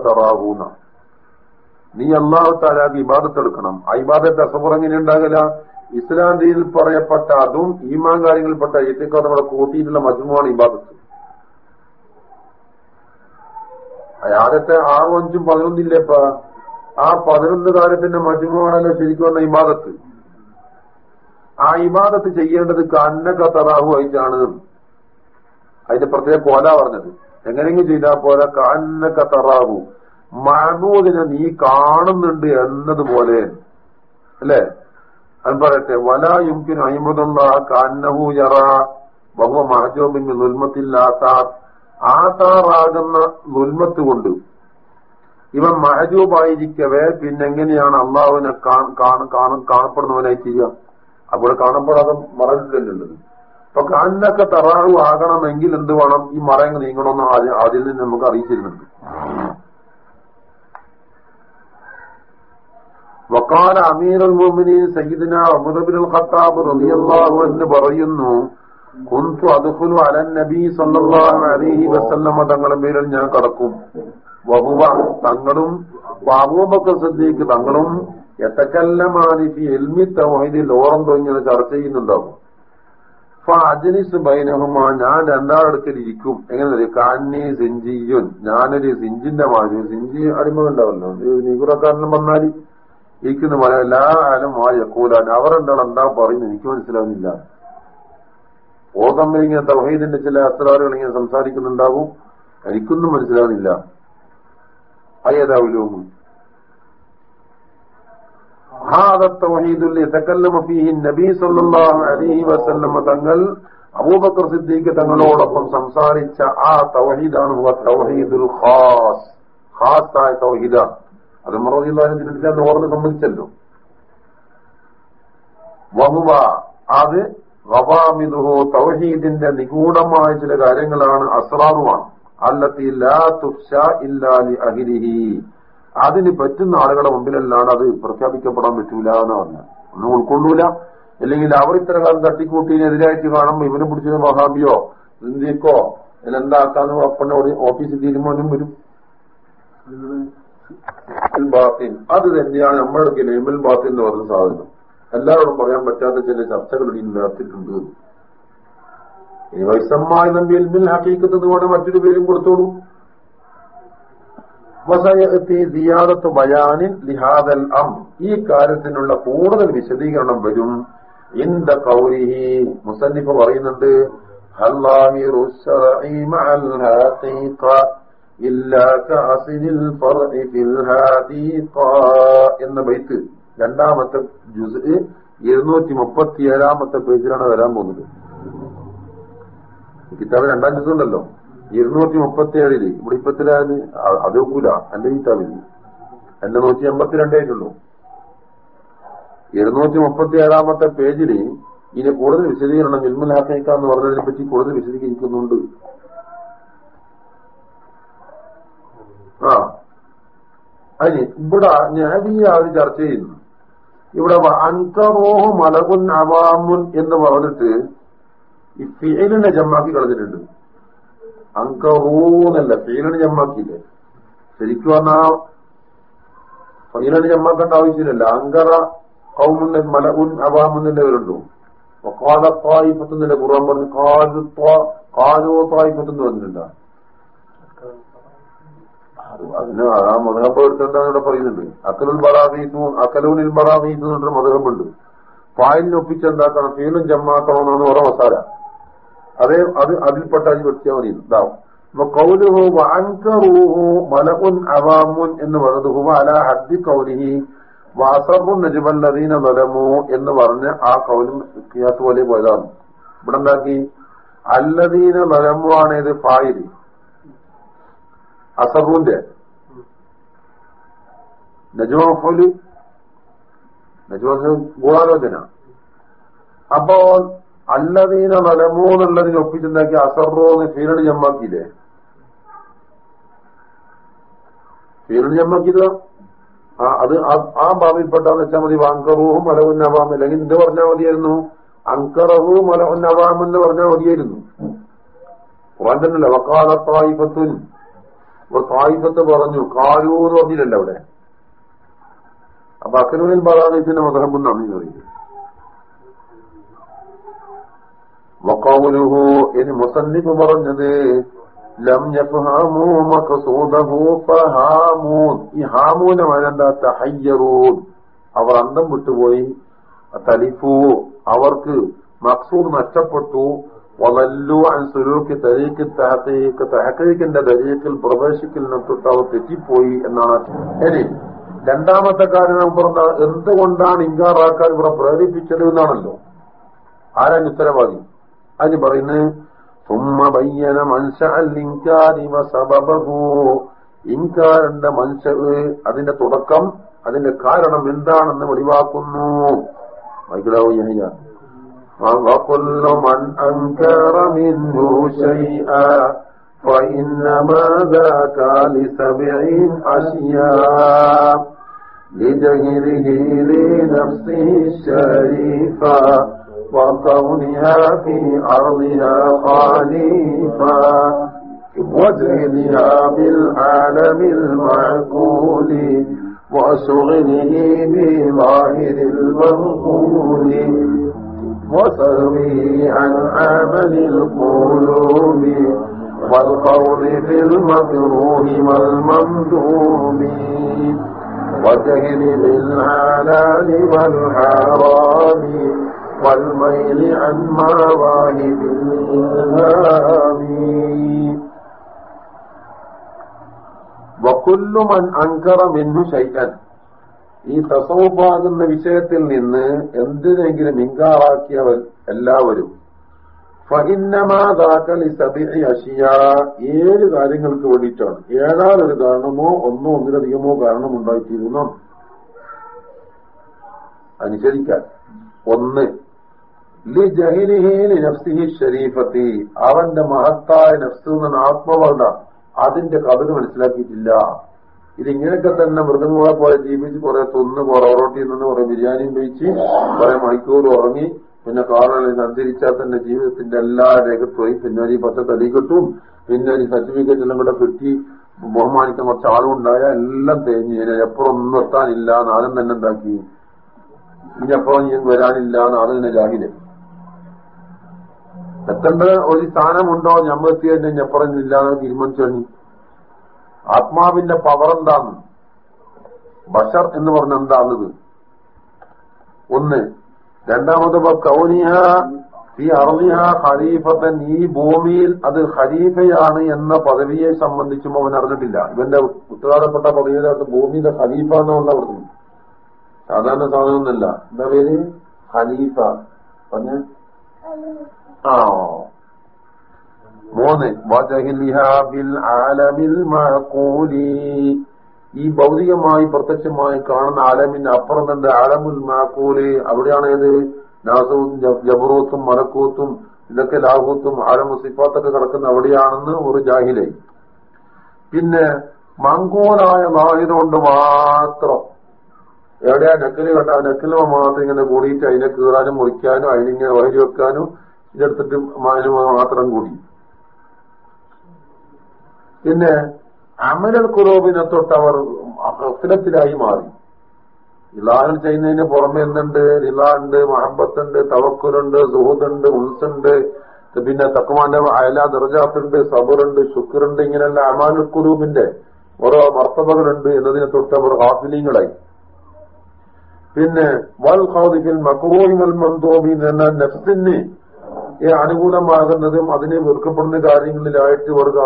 Speaker 1: നീ അള്ളാഹു താലാക്ക് ഇബാദത്ത് എടുക്കണം ആ ഇബാദത്ത് എങ്ങനെ ഉണ്ടാകില്ല ഇസ്ലാം ദീനിൽ പറയപ്പെട്ട അതും ഈമാൻ കാര്യങ്ങളിൽപ്പെട്ട ഏറ്റക്കാർ നമ്മുടെ കൂട്ടിയിട്ടുള്ള മജ്മുവാണ് ഇബാദത്ത്. ആദ്യത്തെ ആറും അഞ്ചും പതിനൊന്നില്ലേപ്പ ആ പതിനൊന്ന് കാര്യത്തിന്റെ മജുമാണല്ലോ ശരിക്കും വന്ന ഇബാദത്ത്. ആ ഇബാദത്ത് ചെയ്യേണ്ടത് കന്നക തറാഹു ആയിട്ടാണ്. അതിന്റെ പ്രത്യേക കോല പറഞ്ഞത്. എങ്ങനെയെങ്കിലും ചെയ്താൽ പോലെ കന്നക തറാഹു മഹബൂദിനെ നീ കാണുന്നുണ്ട് എന്നതുപോലെ. അല്ലേ? അത് പറയട്ടെ വല യുംകിൻ അഹിമദുള്ള കന്നഹു യറ. ബഹുവ മഹജോബിന് നുൽമത്തില്ലാത്ത ആസാറാകുന്ന നുൽമത്ത് കൊണ്ട് ഇവൻ മഹജൂബായിരിക്കവേ പിന്നെങ്ങനെയാണ് അള്ളാഹുവിനെ കാണ്- കാണ്- കാണ്- കാണപ്പെടുന്നവനായി ചെയ്യുക? അവിടെ കാണപ്പെടാതെ മറന്നിട്ടുള്ളത് അപ്പൊ കണ്ണൊക്കെ തറാറു ആകണമെങ്കിൽ എന്ത് വേണം? ഈ മറയങ്ങ് നീങ്ങണമെന്ന് അതിൽ നിന്ന് നമുക്ക് അറിയിച്ചിരുന്നുണ്ട്. വക്കാല അമീറുൽ മുഅ്മിനീൻ സയ്യിദിന ഉമർ അൽ ഖത്താബ് റളിയല്ലാഹു എന്ന് പറയുന്നു കുന്തു അദ്ഖുലു അലൻ നബി സല്ലല്ലാഹു അലൈഹി വസല്ലമ. തങ്ങളുടെ പേരിൽ ഞാൻ കടക്കും. വഹുവ തങ്ങളും അബൂബക്കർ സദ്ദീഖ് തങ്ങളും എത്തക്കല്ലമാനി ഫി ഇൽമി തൗഹീദിൽ ഓറന്തോ ഇങ്ങനെ ചർച്ച ചെയ്യുന്നുണ്ടാവും. അജനിസ് ബൈനഹുമാ ഞാൻ രണ്ടാളടുക്കൽ ഇരിക്കും. എങ്ങനെ കാന്നി സിഞ്ചിയുൻ. ഞാനൊരു സിഞ്ചിന്റെ മാതിരി സിഞ്ചി അടിമകളുണ്ടാവല്ലോ നികുറക്കാരനും വന്നാൽ ഇരിക്കുന്ന. പോലെ എല്ലാ ആരും ആ യക്കൂലാൻ. അവർ എന്താണ് എന്താ പറയുന്നത്? എനിക്ക് മനസ്സിലാവുന്നില്ല. ഓ തമ്മിൽ ഇങ്ങനെ തൗഹീദിന്റെ ചില അസ്രാറുകൾ ഇങ്ങനെ സംസാരിക്കുന്നുണ്ടാവും എനിക്കൊന്നും മനസ്സിലാവുന്നില്ല അയ്യതാവിലും هذا التوحيد اللي تكلم فيه النبي صلى الله عليه وسلم തങ്ങൾ അബൂബക്കർ സിദ്ദീഖ് തങ്ങളോടൊപ്പം സംസാരിച്ച ആ തൗഹീദാണ് ഹുവ തൗഹീദുൽ ഖാസ് ഖാസായ തൗഹീദാണ് അത് മറവില്ലാന്ന് ഓർമ്മ സംബന്ധിച്ചല്ലോ വഹുവ അത് ഗവാമിദുഹു തൗഹീദിന്റെ നിഗൂഢമായ ചില കാര്യങ്ങളാണ് അസ്രാറുമാണ് അല്ലത്തി ലാ തുഫ്ശ ഇല്ലാ ലി അഹ്ലിഹി അതിന് പറ്റുന്ന ആളുകളുടെ മുമ്പിലല്ലാണ്ട് അത് പ്രഖ്യാപിക്കപ്പെടാൻ പറ്റൂല എന്ന് പറഞ്ഞു ഒന്നും ഉൾക്കൊള്ളൂല. അല്ലെങ്കിൽ അവർ ഇത്ര കാലം തട്ടിക്കൂട്ടിനെതിരായിട്ട് കാണുമ്പോ ഇവനെ പിടിച്ചത് മഹാബിയോ ഇന്ത്യക്കോ ഇതിലെന്താക്കാന്ന് അപ്പന്റെ ഓഫീസിൽ തീരുമാനം വരും. അത് തന്നെയാണ് നമ്മുടെ ലേമൽ ബാത്തിൽ എന്ന് പറഞ്ഞ സാധനം. എല്ലാവരോടും പറയാൻ പറ്റാത്ത ചില ചർച്ചകൾ ഇനി നടത്തിയിട്ടുണ്ട്. വൈസമ്മായ നമ്പി എൽമിൽ ഹക്കീക്കത്ത് കൂടെ മറ്റൊരു പേരും കൊടുത്തോളൂ. ഈ കാര്യത്തിനുള്ള കൂടുതൽ വിശദീകരണം വരും. ഇന്ത കൗരിഹി മുസന്നിഫ് പറയുന്നുണ്ട് എന്ന ബൈത്ത്. രണ്ടാമത്തെ ജുസ് ഇരുന്നൂറ്റി മുപ്പത്തി ഏഴാമത്തെ പേജിലാണ് വരാൻ പോകുന്നത്. കിതാബ് രണ്ടാം ജുസ് ഉണ്ടല്ലോ. ഇരുന്നൂറ്റി മുപ്പത്തി ഏഴിൽ ഇവിടെ ഇപ്പത്തിലായത് അത് നോക്കൂല എന്റെ കിതാബിൽ. എന്റെ നൂറ്റി എൺപത്തിരണ്ടേ ആയിട്ടുള്ളൂ ഇരുന്നൂറ്റി മുപ്പത്തി ഏഴാമത്തെ പേജിൽ ഇനി കൂടുതൽ വിശദീകരണം ഇൽമുൽ ഹക്കൈക്ക എന്ന് പറഞ്ഞതിനെ പറ്റി കൂടുതൽ വിശദീകരിക്കുന്നുണ്ട്. ആ. അതിന് ഇവിടെ ഞാൻ ഈ ആ ഒരു ചർച്ച ചെയ്യുന്നു. ഇവിടെ അൻകറോഹ് മലകുൻ അവാമുൻ എന്ന് പറഞ്ഞിട്ട് ഈ ഫീലിനെ ജമ്മാക്കി കളഞ്ഞിട്ടുണ്ട്. അങ്കറൂന്നല്ല ഫീലിന് ജമ്മാക്കിയില്ലേ? ശരിക്കും വന്നാ ഫീലിന് ജമ്മാക്കേണ്ട ആവശ്യമില്ലല്ല. അങ്കറ കൗമുന്ന മലകുൻ അവാമുന്നിന്റെ പേരുണ്ടോ കാല തായിഫത്തുന്നില്ല ഖുർആൻ പറഞ്ഞു കാലു കാലോ തായിഫത്തെന്ന് പറഞ്ഞിട്ടുണ്ടോ. അതിന് ആ മധുഹബ് എടുത്തേണ്ടത് ഇവിടെ പറയുന്നുണ്ട്. അക്കലുൽ ബറാമീത്തു അക്കലൂനിൽ ബറാമീത്തു എന്നൊരു മധുഹബുണ്ട് ഫായിലിന് ഒപ്പിച്ചെന്താക്കണം? ഫീലും ജമ്മാക്കണമെന്നാണ് ഓരോ മസാല. അതേ അത് അതിൽപ്പെട്ട അതി വെട്ടിയാൽ മതി. ഇതാവും കൗലുഹു വാൻകറൂഹു മലഉൻ അവാമുൻ എന്ന് പറഞ്ഞത് അല ഹദ്ദി കൗലിഹി വാസബു നജുബല്ലദീന നലമു എന്ന് പറഞ്ഞ് ആ കൗലും കിയാസ് പോലെ പോയതാണ്. ഇവിടെ എന്താക്കി അല്ലദീന നലമു ആണ് ഇത് അസബുന്റെ നജുമഫലി നജുമ ഗൂഢാലോചന. അപ്പോ അല്ലതീന നലമോ എന്നുള്ളതിന് ഒപ്പിച്ചുണ്ടാക്കി അസറോന്ന് ഫീലഡ് ജമ്മാക്കിയില്ലേ? ഫീലഡ് ജമ്മാക്കിയില്ല ആ അത് ആ ഭാവിൽപ്പെട്ടാന്ന് വെച്ചാൽ മതി. വാങ്കറൂഹും മലവുന്നവാം അല്ലെങ്കിൽ എന്ത് പറഞ്ഞാൽ മതിയായിരുന്നു. അങ്കറവും മലവുന്നവാം എന്ന് പറഞ്ഞാൽ മതിയായിരുന്നു. ഖുറാൻ തന്നെയല്ല? വക്കാല അപ്പൊ തായിഫത്ത് പറഞ്ഞു കാരൂർ എന്ന് പറഞ്ഞില്ലല്ലോ അവിടെ? അപ്പൊ അക്കലൂരിൽ ബലാദിത്തിന്റെ മതഹബെന്നാണ് ഈ പറയുന്നത്. വക്കൗലുഹു ഇനി മുസന്നിഫ് പറഞ്ഞത് ലം ഈ ഹാമൂന അവർ അന്തം വിട്ടുപോയി. തലിഫു അവർക്ക് മക്സൂർ നഷ്ടപ്പെട്ടു. വലല്ലു അൻ സുലൂക്ക് തരീക്ക് തഹത്തേക്ക് തഹക്കീക്കിന്റെ തരീക്കിൽ പ്രവേശിക്കലിനെ തൊട്ട് അവർ തെറ്റിപ്പോയി എന്നാണ്. ഇനി രണ്ടാമത്തെ കാര്യം പറഞ്ഞ എന്തുകൊണ്ടാണ് ഇൻകാറാക്കാൻ ഇവിടെ പ്രേരിപ്പിച്ചത് എന്നാണല്ലോ. ആരാണ് ഉത്തരവാദി? അതിന് പറയുന്നത് സുമ്മ ബയ്യന മൻഷ സബബഹു. ഇൻകാരന്റെ മനുഷ്യ അതിന്റെ തുടക്കം അതിന്റെ കാരണം എന്താണെന്ന് വെളിവാക്കുന്നു. മൈക്കിടാവൂ ഞാൻ وكل من أنكر منه شيئا فإنما ذاك لسبعين أشياء لجهله لنفسه الشريفة وكونها في أرضها خليفة وجهلها بالعالم المعقول وشغله بظاهر المنقول. وسهوه عن عمل القلوب والقول في المكروه والممدوم. وجهل بالحلال والحرام والميل عن مواهب الإلهام. وكل من أنكر منه شيئا ഈ തസവുപ്പാകുന്ന വിഷയത്തിൽ നിന്ന് എന്തിനെങ്കിലും ഇങ്കാറാക്കിയവർ എല്ലാവരും ഏഴ് കാര്യങ്ങൾക്ക് വേണ്ടിയിട്ടാണ്. ഏഴാറൊരു കാരണമോ ഒന്നോ ഒന്നിലധികമോ കാരണം ഉണ്ടായിത്തീരുന്നു. അനുസരിക്കാൻ. ഒന്ന് ലി ജഹിലിഹീലി നഫ്സിഹി ഷരീഫത്തി. അവന്റെ മഹത്തായ നഫ്സ് എന്ന ആത്മവർണ അതിന്റെ കഥ മനസ്സിലാക്കിയിട്ടില്ല. ഇതിങ്ങനെയൊക്കെ തന്നെ മൃഗങ്ങളെ പോലെ ജീവിച്ച് കുറെ തൊന്ന് കുറെ ഒറോട്ടി നിന്ന് കുറെ ബിരിയാണിയും കഴിച്ച് കുറെ മണിക്കൂർ ഉറങ്ങി പിന്നെ കാറുകളിൽ സഞ്ചരിച്ചാൽ തന്നെ ജീവിതത്തിന്റെ എല്ലാ രംഗത്തുപോയി പിന്നെ ഒരു പച്ച തലി കിട്ടും. പിന്നെ ഒരു സർട്ടിഫിക്കറ്റ് എല്ലാം കൂടെ കിട്ടി. ബഹുമാനിക്കാൻ കുറച്ച് ആളുണ്ടായ എല്ലാം തേഞ്ഞ് ഇനി എപ്പോഴും ഒന്നും എത്താനില്ല നാലും തന്നെ എന്താക്കി? ഇനി എപ്പോഴും ഞാൻ വരാനില്ല നാളെ തന്നെ ജാഹിൽ എത്തേണ്ട ഒരു സ്ഥാനമുണ്ടോ? ഞമ്മളെത്തി തന്നെ ഞപ്പറഞ്ഞില്ല എന്ന് തീരുമാനിച്ചു ആത്മാവിന്റെ പവർ എന്താണ്? ബഷർ എന്ന് പറഞ്ഞ എന്താണിത്? ഒന്ന്. രണ്ടാമത് കൗനിയ ഈ അറളിഹ ഖലീഫത്തൻ ഈ ഭൂമിയിൽ അത് ഖലീഫയാണ് എന്ന പദവിയെ സംബന്ധിച്ചും അവൻ അറിഞ്ഞിട്ടില്ല. ഇവന്റെ ഉത്തരവാദപ്പെട്ട പദവിയിലകത്ത് ഭൂമിയുടെ ഖലീഫ എന്നുള്ള പറഞ്ഞു സാധാരണ സാധനമൊന്നല്ല എന്താ പേര്? ഖലീഫ. പറഞ്ഞ? ആ മൂന്ന്. ആലമിൽ ഈ ഭൗതികമായി പ്രത്യക്ഷമായി കാണുന്ന ആലമിന്റെ അപ്പുറം തന്നെ ആലമുൽ മാക്കൂൽ അവിടെയാണ് ഏത്? നാസവും ജബറൂത്തും മലക്കൂത്തും ഇതൊക്കെ ലാഹൂത്തും ആലമു സിഫാത്തൊക്കെ കിടക്കുന്ന അവിടെയാണെന്ന് ഒരു ജാഹിലായി പിന്നെ മങ്കൂലായ ലാഹിദ് കൊണ്ട് മാത്രം. എവിടെയാ നക്കൽ കണ്ട? നെക്കൽ മാത്രം ഇങ്ങനെ കൂടിയിട്ട് അതിനെ കീറാനും മുറിക്കാനും അതിനിങ്ങനെ വഴി വെക്കാനും ഇതെടുത്തിട്ട് മാത്രം കൂടി. പിന്നെ അമലൽ കുറോബിനെ തൊട്ട് അവർ അഫലത്തിലായി മാറി. ഇലാഹിൽ ചെയ്യുന്നതിന് പുറമെ എന്തുണ്ട്? ഇലാ ഉണ്ട് മഹബത്തുണ്ട് തവക്കുലുണ്ട് സുഹൃത്തുണ്ട് ഉൾസുണ്ട് പിന്നെ തക്കുമാന്റെ അയല ദർജാത്തുണ്ട് സബറുണ്ട് ശുക്രുണ്ട് ഇങ്ങനെയുള്ള അമാനുൽ കുലൂബിന്റെ ഓരോ മർത്തബകളുണ്ട് എന്നതിനെ തൊട്ട് അവർ ഹാഫിലിങ്ങളായി പിന്നെ വൽ ഖാദിഫിൽ മക്രൂഹിമൽ മന്തോബി എന്ന നെഫ്സിന് അനുകൂലമാകുന്നതും അതിനെ വെറുക്കപ്പെടുന്ന കാര്യങ്ങളിലായിട്ട് ഇവർക്ക്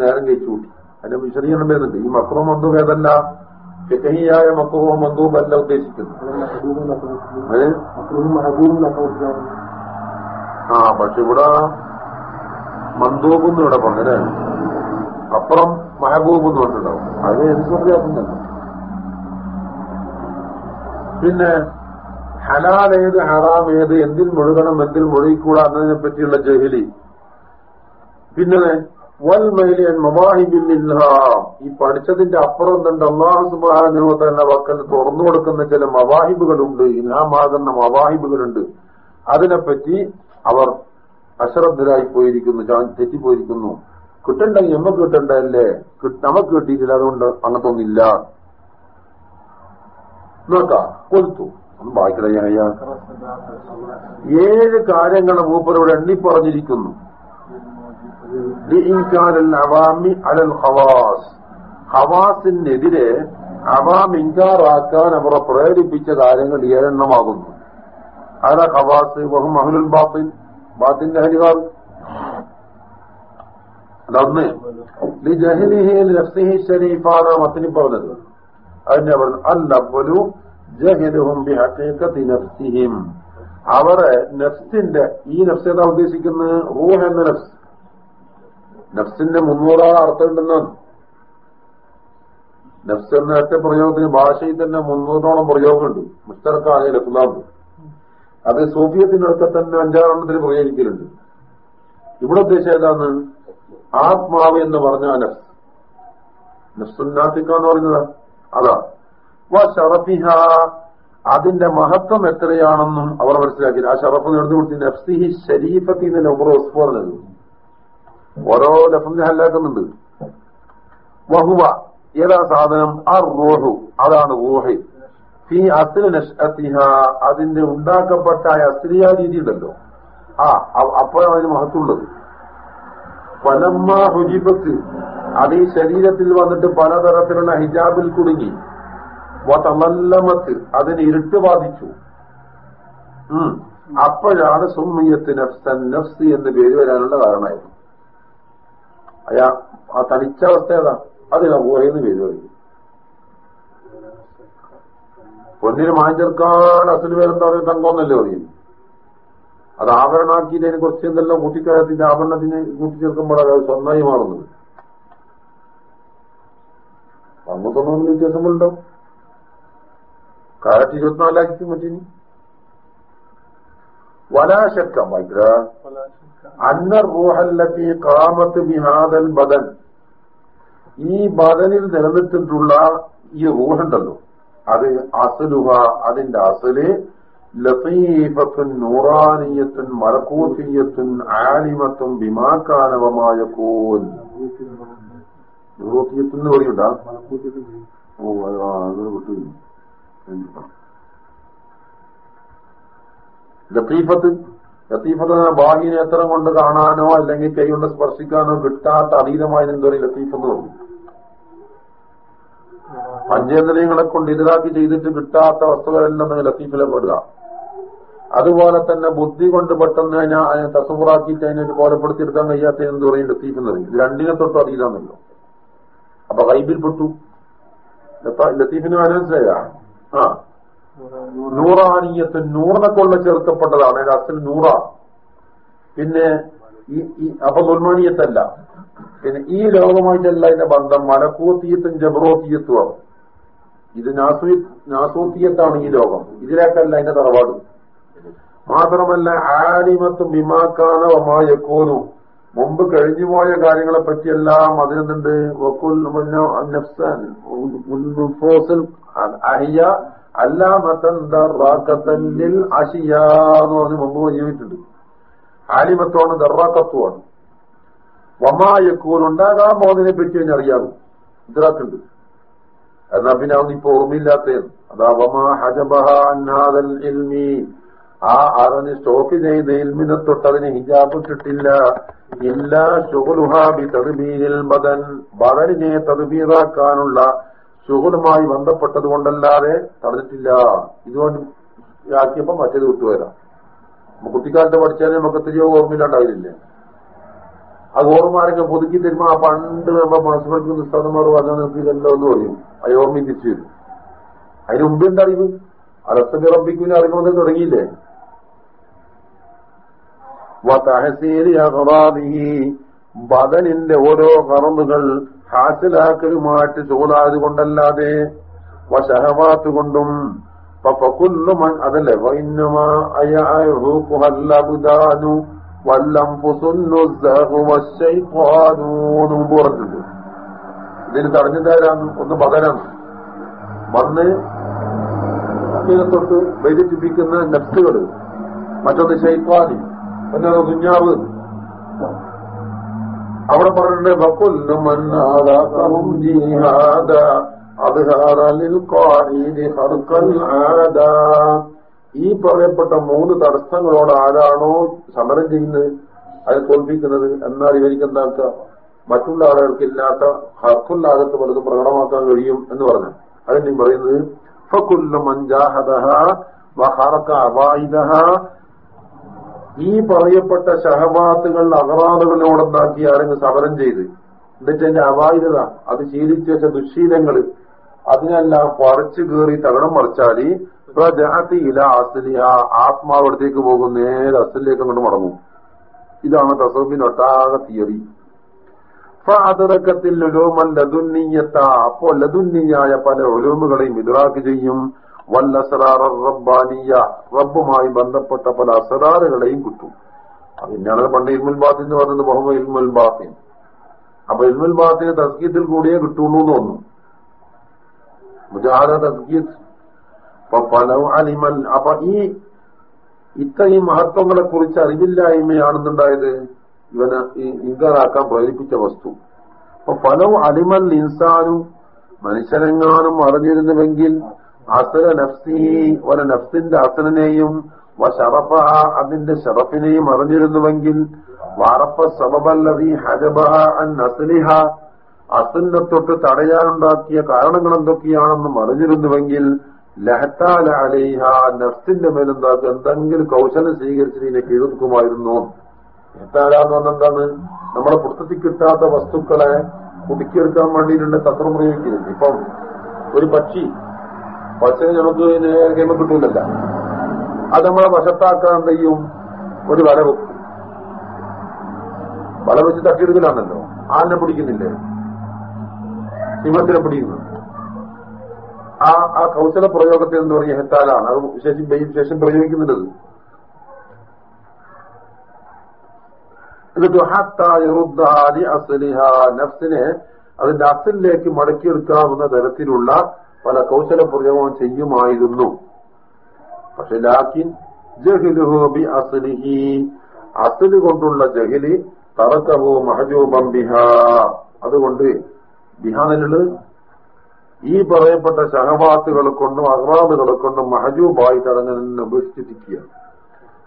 Speaker 1: നേരം കഴിച്ചു കൂട്ടി. വിശദീകരണം വരുന്നുണ്ട്. ഈ മക്രോ മന്തൂബ് ഏതല്ല? ഫിഖഹിയായ മക്രോ മന്തൂബ് അല്ല ഉദ്ദേശിക്കുന്നത്. ഏ? ആ പക്ഷെ ഇവിടെ മന്തൂബ് എന്ന് ഇവിടെ പറഞ്ഞല്ലേ. അപ്പുറം മഹബൂബ് എന്ന് പറഞ്ഞിട്ടുണ്ടാവും അത് എനിക്ക് പിന്നെ ഹലാൽ ഏത് ഹറാം ഏത് എന്തിൽ മുഴുകണം എന്തിൽ മുഴുകിക്കൂടാ എന്നതിനെ പറ്റിയുള്ള ജഹലി. പിന്നെ വൽ മൈലിയൻ മവാഹിബില്ലാം ഈ പഠിച്ചതിന്റെ അപ്പുറം തന്നെ അള്ളാഹു സുബാനുഭവത്തിന്റെ വക്കൽ തുറന്നു കൊടുക്കുന്ന ചില മവാഹിബുകളുണ്ട് ഇനാമാകുന്ന മവാഹിബുകളുണ്ട് അതിനെപ്പറ്റി അവർ അശ്രദ്ധരായി പോയിരിക്കുന്നു തെറ്റിപ്പോയിരിക്കുന്നു. കിട്ടണ്ടെങ്കിൽ നമുക്ക് കിട്ടണ്ടല്ലേ നമുക്ക് കിട്ടിയിട്ടില്ല അതുകൊണ്ട് അങ്ങനത്തൊന്നില്ല നോക്കാം കൊലുത്തു വായിക്കണയ്യ ഏഴ് കാര്യങ്ങൾ മൂപ്പരോട് എണ്ണി പറഞ്ഞിരിക്കുന്നു ലിഇൻകാരിൽ അവാമി അലൽ ഹവാസ്. ഹവാസിനെതിരെ അവാം ഇൻകാറാക്കാൻ അവരെ പ്രേരിപ്പിച്ച കാര്യങ്ങൾ ഏഴെണ്ണമാകുന്നു. ആരാ ഹവാസ് ബഹും അഹ്ലുൽ ബാത്തിൻ. ബാത്തിന്റെ ഹരികാർ അതൊന്ന്. നഫ്സിഹി ഷരീഫാണ് മത്തിനി പറഞ്ഞത്. അതിന്റെ പറഞ്ഞു അല്ലവലു ബി നഫ്സിഹിം. അവരെ നഫ്സിന്റെ ഈ നഫ്സ് ഏതാ ഉദ്ദേശിക്കുന്നത് റൂഹ് എന്ന നഫ്സ്. നഫ്സിന്റെ മുന്നൂറാറ് അർത്ഥമുണ്ടെന്നാണ് നഫ്സ് എന്ന ഒറ്റ പ്രയോഗത്തിന് ഭാഷയിൽ തന്നെ മുന്നൂറോളം പ്രയോഗമുണ്ട്. മുസ്തറക്കായ ലഫ്ലാബ് അത് സൂഫിയത്തിനൊക്കെ തന്നെ അഞ്ചാറെണ്ണത്തിന് പ്രയോഗിക്കലുണ്ട്. ഇവിടെ ഉദ്ദേശം ഏതാണ്? ആത്മാവ് എന്ന് പറഞ്ഞ നഫ്സ്. നഫ്സുന്നാത്തിക്ക എന്ന് പറയുന്നത് അതാ. വ ഷറഫിഹ അതിന്റെ മഹത്വം എത്രയാണെന്നും അവർ മനസ്സിലാക്കി ആ ഷറഫ് നേടുന്നു കൊടുത്തി നഫ്സിഹി ഷരീഫത്തി നിന്ന് ഉമർ വസ്ഫ് പറഞ്ഞത്. ഓരോ ലഫ്സിനെ ഹല്ലാക്കുന്നുണ്ട് വഹുവ ഏതാ സാധനം? ആ റോഹു അതാണ് ഊഹി ഫി അസ്ല നഷ്അത്തിഹ അതിന്റെ ഉണ്ടാക്കപ്പെട്ട അസ്ലിയ രീതി ഉണ്ടല്ലോ. ആ അപ്പോഴാണ് അതിന് മഹത്വമുള്ളത്. പലമ്മ ഹുജിബത്ത് അത് ഈ ശരീരത്തിൽ വന്നിട്ട് പലതരത്തിലുള്ള ഹിജാബിൽ കുടുങ്ങി. വതമല്ലമത്ത് അതിന് ഇരുട്ട് ബാധിച്ചു. അപ്പോഴാണ് സുമ്മിയത്ത് നഫ്സൻ നഫ്സ് എന്ന് പേര് വരാനുള്ള കാരണമായിരുന്നു അയാ ആ തനിച്ച അവസ്ഥ ഏതാ? അതിന് ഊഹയെന്ന് പേര് പറയും പൊന്നിന് മാഞ്ചേർക്കാൻ അസൽ പേരെന്താ പറയുക? തങ്കോന്നല്ലേ പറയും. അത് ആഭരണമാക്കിയതിനെ കുറച്ച് എന്തെല്ലാം കൂട്ടിക്കയത്തിന്റെ ആഭരണത്തിന് കൂട്ടിച്ചേർക്കുമ്പോഴാണ് അത് സ്വന്തമായി മാറുന്നത്. അങ്ങോട്ടൊന്നും വ്യത്യാസങ്ങളുണ്ടോ കാരറ്റ് ഇരുപത്തിനാലാക്കി മറ്റിനി വലാശക്കം വായിക്കുക അന്ന റൂഹല്ലത്തി കാമത്ത് ബിഹാദൽ ബദൻ. ഈ ബദനിൽ നിലനിർത്തിട്ടുള്ള ഈ റൂഹുണ്ടല്ലോ. അത് അസലുഹ അതിന്റെ അസൽ ലത്തീഫത്തുൻ നൂറാനിയത്തുൻ മലക്കൂത്തിയത്തുൻ ആലിമത്തും ബിമാക്കാനവമായ കോൽ എന്ന് പറയുണ്ടാ ഓ അത് വിട്ടു. ലത്തീഫത്ത് ലത്തീഫത്ത് ബാഹ്യ നേത്രം കൊണ്ട് കാണാനോ അല്ലെങ്കിൽ കൈ കൊണ്ട് സ്പർശിക്കാനോ കിട്ടാത്ത അതീതമായ എന്തോ ലത്തീഫെന്ന് തോന്നി പഞ്ചേന്ദ്രിയങ്ങളെ കൊണ്ട് ഇതിലാക്കി ചെയ്തിട്ട് കിട്ടാത്ത വസ്തുക്കളെല്ലാം ലത്തീഫിലെ പെടുക. അതുപോലെ തന്നെ ബുദ്ധി കൊണ്ട് പെട്ടെന്ന് അതിനെ തസമുറാക്കിയിട്ട് അതിനെ ഒരു കോലപ്പെടുത്തിയെടുക്കാൻ കഴിയാത്ത എന്ത് പറയും ലത്തീഫ് എന്ന് പറയും. രണ്ടിനെ തൊട്ടും അതീതാന്നല്ലോ അപ്പൊ കൈബിൽ പെട്ടു. ലത്ത- ലത്തീഫിന് മനസ്സിലായ? ആ. നൂറാനിയത്ത് നൂറിനെ കൊണ്ട് ചേർക്കപ്പെട്ടതാണ് അസിൽ നൂറാണ് പിന്നെ അപ്പൊ ദുൽമാനിയത്തല്ല പിന്നെ ഈ ലോകമായിട്ടല്ല ഇതിന്റെ ബന്ധം. മലക്കൂത്തീയത്തും ജബറോത്തീയത്വം ഇത് നാസൂ നാസൂത്തിയത്താണ് ഈ ലോകം. ഇതിലേക്കല്ല അതിന്റെ തറവാട്. മാത്രമല്ല ആലിമത്തും വിമാക്കാന വമായക്കോനു മുമ്പ് കഴിഞ്ഞുപോയ കാര്യങ്ങളെ പറ്റിയെല്ലാം അതിനെന്തുണ്ട് വക്കുൽ നഫ്സാൻ അഹിയ അല്ലാമത്തല്ലിൽ അഷിയ എന്ന് പറഞ്ഞ് മുമ്പ് നിയമിച്ചിട്ടുണ്ട് ആലിമത്തോണ് ദർറാക്കത്തുമാണ് വമായക്കൂൽ ഉണ്ടാകാൻ പോകുന്നതിനെ പറ്റി ഞാൻ അറിയാകും ഇതിലാക്കുണ്ട് എന്നാ പിന്നെ അവൻ ഇപ്പൊ ഓർമ്മയില്ലാത്തത് അതാ വമാ ഹജബഹ ആ അതിന് സ്റ്റോക്ക് ചെയ്ത് ഇൽമിനെ തൊട്ട് അതിന് ഹിജാബ് കിട്ടില്ല. ഇല്ല ഷുഹുലുഹാബി തദ്ബീരിൽ ബദൻ ബദലിനെ തദ്ബീറാക്കാനുള്ള ഷുഗുലുമായി ബന്ധപ്പെട്ടത് കൊണ്ടല്ലാതെ തടഞ്ഞിട്ടില്ല. ഇതുകൊണ്ട് ആക്കിയപ്പോ മറ്റേത് വിട്ടുവരാം കുട്ടിക്കാലത്ത് പഠിച്ചാലേ നമുക്ക് തിരിയോ ഓർമ്മയില്ലാണ്ടാവില്ലേ അത് ഓർമ്മമാരൊക്കെ പുതുക്കി തരുമ്പോ ആ പണ്ട് നമ്മ മനസ്സിലാക്കുന്ന സ്ഥലമാർ വന്നാൽ നിങ്ങൾക്ക് ഇതല്ലോ എന്ന് പറയും. അത് ഓർമ്മയും തിരിച്ചു വരും. അതിന് മുമ്പ് എന്താ അറിവ്? അലസ്തമി റബ്ബിക്കുവിനെ അറിവ് തുടങ്ങിയില്ലേ? ബദനിന്റെ ഓരോ കറന്നുകൾ ഹാസിലാക്കലുമായിട്ട് ചൂടായത് കൊണ്ടല്ലാതെ വശഹവാത്ത് കൊണ്ടും ഫക്കുല്ലുമൻ അതല്ലേ? വൈന്നമാ അയ്യാനു വല്ലം മുമ്പ് പറഞ്ഞിട്ടുണ്ട്. ഇതിന് തടഞ്ഞു തരാന്ന് ഒന്ന് ബദലാണ് വന്ന് തൊട്ട് വൈദ്യുതിപ്പിക്കുന്ന നഫ്സുകൾ മറ്റൊന്ന് ശൈത്വാനി എന്നാണ് കുഞ്ഞാവ്. അവിടെ പറഞ്ഞിട്ടുണ്ട് വക്കുല്ലുമന്നാദാഹും ജീഹാദ ഈ പറയപ്പെട്ട മൂന്ന് തടസ്സങ്ങളോട് ആരാണോ സമരം ചെയ്യുന്നത് അത് തോൽപ്പിക്കുന്നത് എന്നാൽ ഇവർക്ക് എന്താക്കുക? മറ്റുള്ള ആളുകൾക്ക് ഇല്ലാത്ത ഹർക്കുല്ലാകത്ത് പലതും പ്രകടമാക്കാൻ കഴിയും എന്ന് പറഞ്ഞു. അതിന് പറയുന്നത് ഫക്കുല്ല മഞ്ചാഹദഹ വഹറക്ക അവായിദഹ ഈ പറയപ്പെട്ട ഷഹബാത്തുകൾ അഹറാദുകളോടുണ്ടാക്കി ആരെങ്കിലും സമരം ചെയ്ത് എന്നിട്ട് എന്റെ അവായുധത അത് ശീലിച്ചു വെച്ച ദുശീലങ്ങൾ അതിനെല്ലാം പറിച്ചു കയറി തകടം മറിച്ചാൽ പ്രജാതി ഇല അസലിയ ആത്മാവിടത്തേക്ക് പോകും നേരെ അസലിലേക്ക് അങ്ങോട്ട് മടങ്ങും. ഇതാണ് തസോബിന്റെ ഒട്ടാകെ തിയറി. ഫാദറക്കത്തിൽ ഉലൂമൻ ലതുന്നീയത്ത അപ്പോ ലതുന്നിയായ പല ഒലോമുകളെയും ഇതറാക്ക് ചെയ്യും. വല്ലസറാർ റബ്ബാനിയ റബ്ബുമായി ബന്ധപ്പെട്ട പല അസറാറുകളെയും കിട്ടും അതിനാണ് പണ്ട് ഇൽമുൽ ബാത്തിൻ എന്ന് പറയുന്നത് ബഹുമ ഇൽമുൽ ബാത്തിൻ. അപ്പൊ ഇൽമുൽ ബാത്തിന് തസ്കീത്തിൽ കൂടിയേ കിട്ടുള്ളൂ എന്ന് ഫലം അലിമൽ. അപ്പൊ ഈ ഇത്രയും മഹത്വങ്ങളെ കുറിച്ച് അറിവില്ലായ്മയാണെന്നുണ്ടായത് ഇവനെ ഇൻകാറാക്കാൻ പ്രേരിപ്പിച്ച വസ്തു. അപ്പൊ ഫലവും അലിമൽ ഇൻസാനും. മനുഷ്യരെങ്ങാനും അറിഞ്ഞിരുന്നുവെങ്കിൽ അസല നഫ്സി ഒരു നഫ്സിന്റെ അസുരനെയും ഷറഫ അതിന്റെ ഷറഫിനെയും അറിഞ്ഞിരുന്നുവെങ്കിൽ വാറപ്പ സബബല്ലതി ഹജബഹ അൻ അസുലിഹ അസലിനെ തൊട്ട് തടയാനുണ്ടാക്കിയ കാരണങ്ങൾ എന്തൊക്കെയാണെന്നും അറിഞ്ഞിരുന്നുവെങ്കിൽ ലഹത്താല അലൈഹ നഫ്സിന്റെ മേലെന്താക്കുക എന്തെങ്കിലും കൗശലം സ്വീകരിച്ചതിനെ കീഴ്ക്കുമായിരുന്നു ലഹത്താല എന്ന് എന്താണ്? നമ്മളെ പുസ്തകത്തിൽ കിട്ടാത്ത വസ്തുക്കളെ കുടുക്കിയെടുക്കാൻ വേണ്ടിയിട്ടുണ്ട് തത്വം പ്രയോഗിക്കുന്നത്. ഇപ്പം ഒരു പക്ഷി പക്ഷിനെ നമുക്ക് കഴിയുമ്പോൾ കിട്ടൂലല്ല അത് നമ്മളെ വശത്താക്കാൻ എന്ത് ചെയ്യും ഒരു വല വെക്കും. വല വെച്ച് തട്ടിയെടുക്കലാണല്ലോ. ആലിനെ പിടിക്കുന്നില്ലേ? സിംഹത്തിനെ പിടിക്കുന്നു. ആ ആ കൗശല പ്രയോഗത്തിൽ എന്ന് പറഞ്ഞ ഹെത്താലാണ്. അത് ശേഷം ശേഷം പ്രയോഗിക്കുന്നുണ്ട് എന്നിട്ട് ഹത്തായി അസലിഹ. നഫ്സിനെ അതിന്റെ അസലിലേക്ക് മടക്കിയെടുക്കാവുന്ന തരത്തിലുള്ള പല കൗശല പ്രയോഗം ചെയ്യുമായിരുന്നു. പക്ഷെ ലാക്കിൻ ജഹിലുഹോബി അസലിഹി അസൽ കൊണ്ടുള്ള ജഹിൽ തറക്കവോ മഹജൂബം ബിഹാ. അതുകൊണ്ട് ബിഹാനിലുള്ളത് ഈ പറയപ്പെട്ട ശഹവാത്തുകൾ കൊണ്ടും അഹ്റാദുകളെ കൊണ്ടും മഹജൂബായി തടഞ്ഞതിന് ഉപേക്ഷിച്ചിരിക്കുക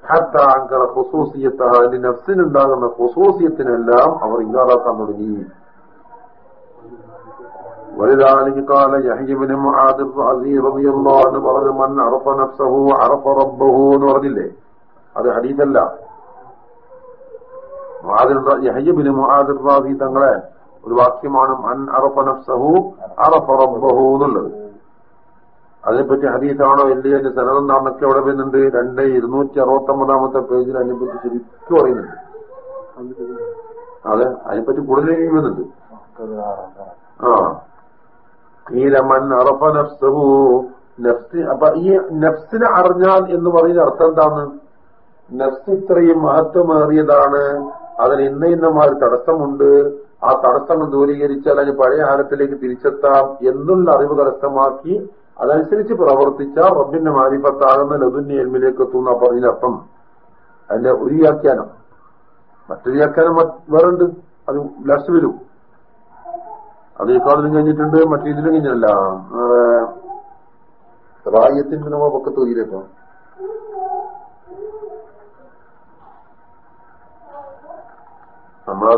Speaker 1: ഹത്ത അങ്കറ ഹുസൂസിയത്ത് നഫ്സിനുണ്ടാകുന്ന ഖുസൂസിയത്തിനെല്ലാം അവർ ഇല്ലാതാക്കാൻ തുടങ്ങി. ولذلك قال يحيى بن معاذ الرازي رضي الله عنه പറഞ്ഞു من عرف نفسه عرف ربه എന്ന് പറഞ്ഞില്ലേ അത് ഹദീസല്ല യഹയ്യ ബിൻ മുആദ് റാസി തങ്ങളെ ഒരു വാക്യമാണ് അൻ അറഫ നഫ്സഹു അറഫ റബ്ബഹു എന്നുള്ളത് അതിനെപ്പറ്റി ഹദീസാണോ ഇല്ലയോ എന്റെ സനതെന്നാണെന്നൊക്കെ അവിടെ വരുന്നുണ്ട് രണ്ട് ഇരുന്നൂറ്റി അറുപത്തി ഒമ്പതാമത്തെ പേജിൽ അതിനെപ്പറ്റി ശരിക്കും പറയുന്നുണ്ട് അതെ അതിനെപ്പറ്റി കൂടുതൽ കഴിയുന്നുണ്ട് ആ അപ്പൊ ഈ നഫ്സിനെ അറിഞ്ഞാൽ എന്ന് പറയുന്ന അർത്ഥം എന്താണ്? നഫ്സ് ഇത്രയും മഹത്വമേറിയതാണ്. അതിന് ഇന്ന ഇന്നമാര് തടസ്സമുണ്ട്. ആ തടസ്സങ്ങൾ ദൂരീകരിച്ചാൽ അതിന് പഴയ ആലത്തിലേക്ക് തിരിച്ചെത്താം എന്നുള്ള അറിവ് കരസ്ഥമാക്കി അതനുസരിച്ച് പ്രവർത്തിച്ച റബ്ബിന്റെ മാരിഫത്താകുന്ന ലതുന്യ എൽമിലേക്ക് എത്തുന്ന പറഞ്ഞ അർത്ഥം. അതിന്റെ ഒരു വ്യാഖ്യാനം. മറ്റൊരു വ്യാഖ്യാനം വേറുണ്ട്. അത് ലാസ്റ്റ് വരും. അത് കാലത്തിലും കഴിഞ്ഞിട്ടുണ്ട് മറ്റു ഇതിലും കഴിഞ്ഞല്ല റായത്തിന്റെ നമ്മ പൊക്കത്ത് ഒതിയിലേക്കോ നമ്മളെ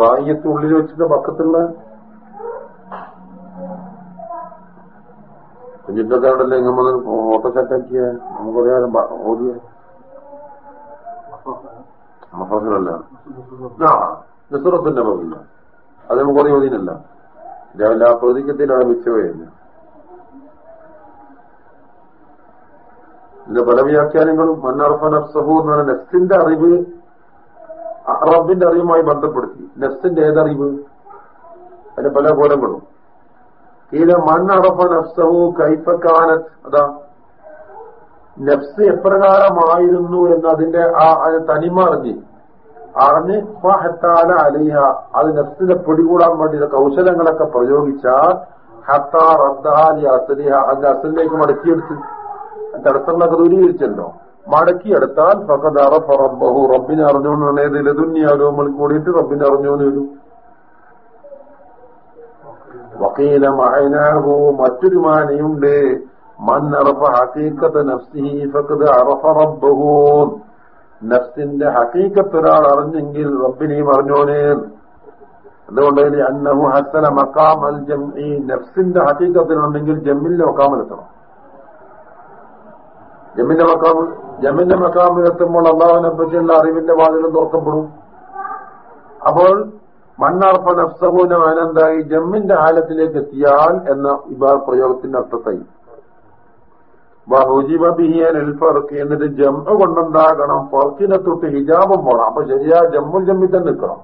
Speaker 1: റായത്ത് ഉള്ളിൽ വെച്ചിട്ട് പക്കത്തുള്ള കുഞ്ഞിട്ടൊക്കെ ഉണ്ടല്ലോ ഇങ്ങനെ ഓട്ടോ സെറ്റാക്കിയ നമുക്കറിയാം ഓടിയ. മഫസലല്ല നസുറത്തിന്റെ പകില്ല അത് നമുക്ക് കുറേ ഓതിനല്ല രാവിലെ ആ പ്രതിക്കത്തിലാണ് മിച്ചവയല്ല ഇതിന്റെ പല വ്യാഖ്യാനങ്ങളും മന്നർഫ നഫ്സഹു എന്ന് പറഞ്ഞ നെഫ്സിന്റെ അറിവ് റബ്ബിന്റെ അറിവുമായി ബന്ധപ്പെടുത്തി. നെഫ്സിന്റെ ഏതറിവ്? അതിന്റെ പല കോലങ്ങളും ഇതിലെ മണ്ണറഫ നഫ്സഹു കൈഫക്കാനത്ത് അതാ നെഫ്സ് എപ്രകാരമായിരുന്നു എന്ന് അതിന്റെ ആ തനിമ അറിഞ്ഞ്. അറിഞ്ഞ് ഹത്താല അലിഹ അത് നെഫ്സിനെ പിടികൂടാൻ വേണ്ടിയുള്ള കൗശലങ്ങളൊക്കെ പ്രയോഗിച്ചാൽ ഹത്താ റദ്ദാലി അസലിഹ അതിന്റെ അസലിലേക്ക് മടക്കിയെടുത്ത് തടസ്സങ്ങളൊക്കെ ദൂരീകരിച്ചല്ലോ. മടക്കിയെടുത്താൽ ഫഖദ് അറഫ റബ്ബഹു റബ്ബിനെ അറിഞ്ഞോന്ന് പറഞ്ഞത് ലതുന്യാലോമൽ കൂടിയിട്ട് റബ്ബിനെ അറിഞ്ഞോന്ന് വരും. വക്കീല മഹനാഹു മറ്റൊരു മാനയുണ്ട്. മൻ അറഫ ഹക്കീക്കത്ത് നഫ്സിഹി ഫഖദ് അറഫ റബ്ബഹു. നഫ്സിന്റെ ഹക്കീക്കത്ത് ഒരാൾ അറിഞ്ഞെങ്കിൽ റബ്ബിനെയും അറിഞ്ഞോനെ അതുകൊണ്ട് അന്നഹു ഹസന മക്കാം അൽ ജംഇ നഫ്സിന്റെ ഹക്കീക്കത്തിനുണ്ടെങ്കിൽ ജമ്മിന്റെ മക്കാമിലെത്തണം ജമ്മിന്റെ മക്കാമ് ജമ്മിന്റെ മക്കാമിലെത്തുമ്പോൾ അള്ളാഹുവിനെ പറ്റിയുള്ള അറിവിന്റെ വാതിലും തുറക്കപ്പെടും. അപ്പോൾ മണ്ണാർപ്പ നഫ്സഹൂന ആനന്ദായി ജമ്മിന്റെ ആലത്തിലേക്ക് എത്തിയാൽ എന്ന ഇബാർ പ്രയോഗത്തിന്റെ അർത്ഥത്തായി. എന്നിട്ട് ജമ്മ കൊണ്ടെന്താകണം? ഫർക്കിനെ തൊട്ട് ഹിജാബും പോണം. അപ്പൊ ശരിയാ ജമ്മുൽ ജമ്മി തന്നെ നിൽക്കണം.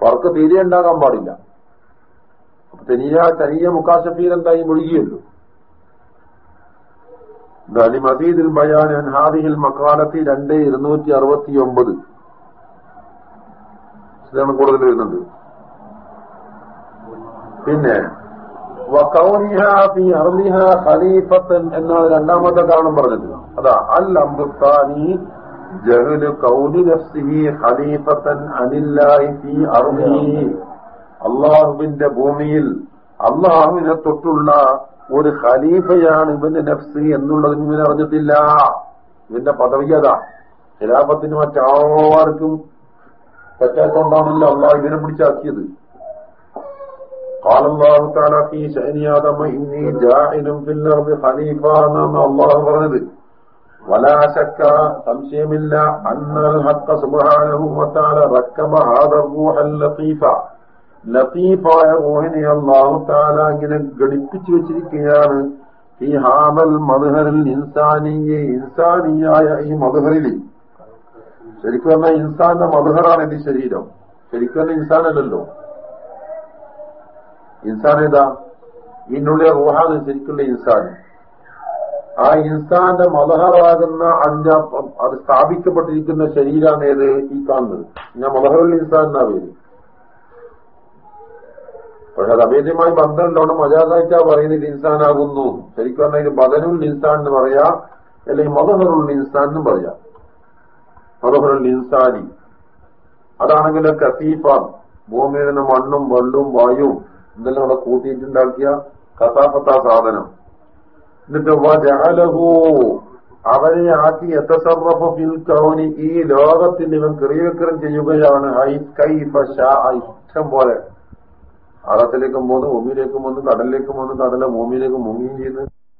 Speaker 1: ഫർക്ക് തീരെ ഉണ്ടാകാൻ പാടില്ല. തനിയ തനിയ മുക്കാശഫീൽ എന്തായി മുഴുകിയല്ലോ. മസീദിൽ ബയാൻ ഹാദിഹിൽ മക്കാലത്തി രണ്ട് ഇരുന്നൂറ്റി അറുപത്തി ഒമ്പത് ഇതാണ് കൂടുതൽ വരുന്നുണ്ട് പിന്നെ ഖലീഫത്തൻ എന്ന രണ്ടാമത്തെ കാരണം പറഞ്ഞത് അതാ അൽ അംബുത്താനി ജഹൽ കൗലി നഫ്സിഹി ഖലീഫത്തൻ അനില്ലാഹി ഫീ അർദിഹി അള്ളാഹുവിന്റെ ഭൂമിയിൽ അള്ളാഹുവിനെ തൊട്ടുള്ള ഒരു ഖലീഫയാണ് ഇവന്റെ നഫ്സി എന്നുള്ളത് ഇവൻ അറിഞ്ഞിട്ടില്ല. ഇവന്റെ പദവി അതാ. ഖിലാഫത്തിന് മറ്റാർക്കും പറ്റാത്തോണ്ടാണല്ലോ അള്ളാഹ് ഇവനെ പിടിച്ചാക്കിയത്. قال الله تعالى في شأن آدم إني جاعل في الأرض خليفة എന്നാണ് അള്ളാഹു പറഞ്ഞത് ولا شك സംശയമില്ല أن الحق سبحانه وتعالى ركب هذا الروح اللطيف ലത്തീഫായ റൂഹിനെ അള്ളാഹു താല ഇങ്ങനെ ഘടിപ്പിച്ചു വെച്ചിരിക്കുകയാണ് ഈ ഹാമൽ മധുഹറിൽ ഇൻസാനിയ ഇൻസാനിയായ ഈ മധുഹറിൽ ശരിക്കും പറഞ്ഞാൽ ഇൻസാന്റെ മധുഹറാണ് എന്റെ ശരീരം ശരിക്കും പറഞ്ഞ ഇൻസാനല്ലല്ലോ ഇൻസാൻ ഏതാ ഇതിനുള്ളിലെ റൂഹാണ് ശരിക്കുള്ള ഇൻസാൻ. ആ ഇൻസാന്റെ മലഹറാകുന്ന അഞ്ച അത് സ്ഥാപിക്കപ്പെട്ടിരിക്കുന്ന ശരീരമാണ് ഏത്? ഈ കാണുന്നത്. ഞാൻ മലഹറുൽ ഇൻസാൻ എന്നാ പേര്? പക്ഷെ അത് അഭേദ്യമായി ഉണ്ടാവണം മജാദായിട്ടാ പറയുന്നത് ഇൻസാനാകുന്നു. ശരിക്കും പറഞ്ഞാൽ ഇത് ബദനുൽ ഇൻസാൻ എന്ന് പറയാ അല്ലെങ്കിൽ മതഹറുൽ ഇൻസാൻ എന്ന് പറയാം. മതഹറുൽ ഇൻസാനി. അതാണെങ്കിൽ കസീഫ. ഭൂമിയിൽ നിന്ന് മണ്ണും വെള്ളും വായുവും ഇതെല്ലാം അവിടെ കൂട്ടിയിട്ടുണ്ടാക്കിയ കസാഫത്ത സാധനം. എന്നിട്ട് അവരെ അവനെ ആക്കി എത്തസറഫ് കൗനി ഈ ലോകത്തിന് ഇവൻ ക്രിയവിക്രം ചെയ്യുകയാണ്. ഇഷ്ടം പോലെ. ആഴത്തിലേക്കും പോന്നു ഭൂമിയിലേക്കും വന്ന് കടലിലേക്കും വന്ന് കടല ഭൂമിയിലേക്കും മുങ്ങിയും ചെയ്യുന്നു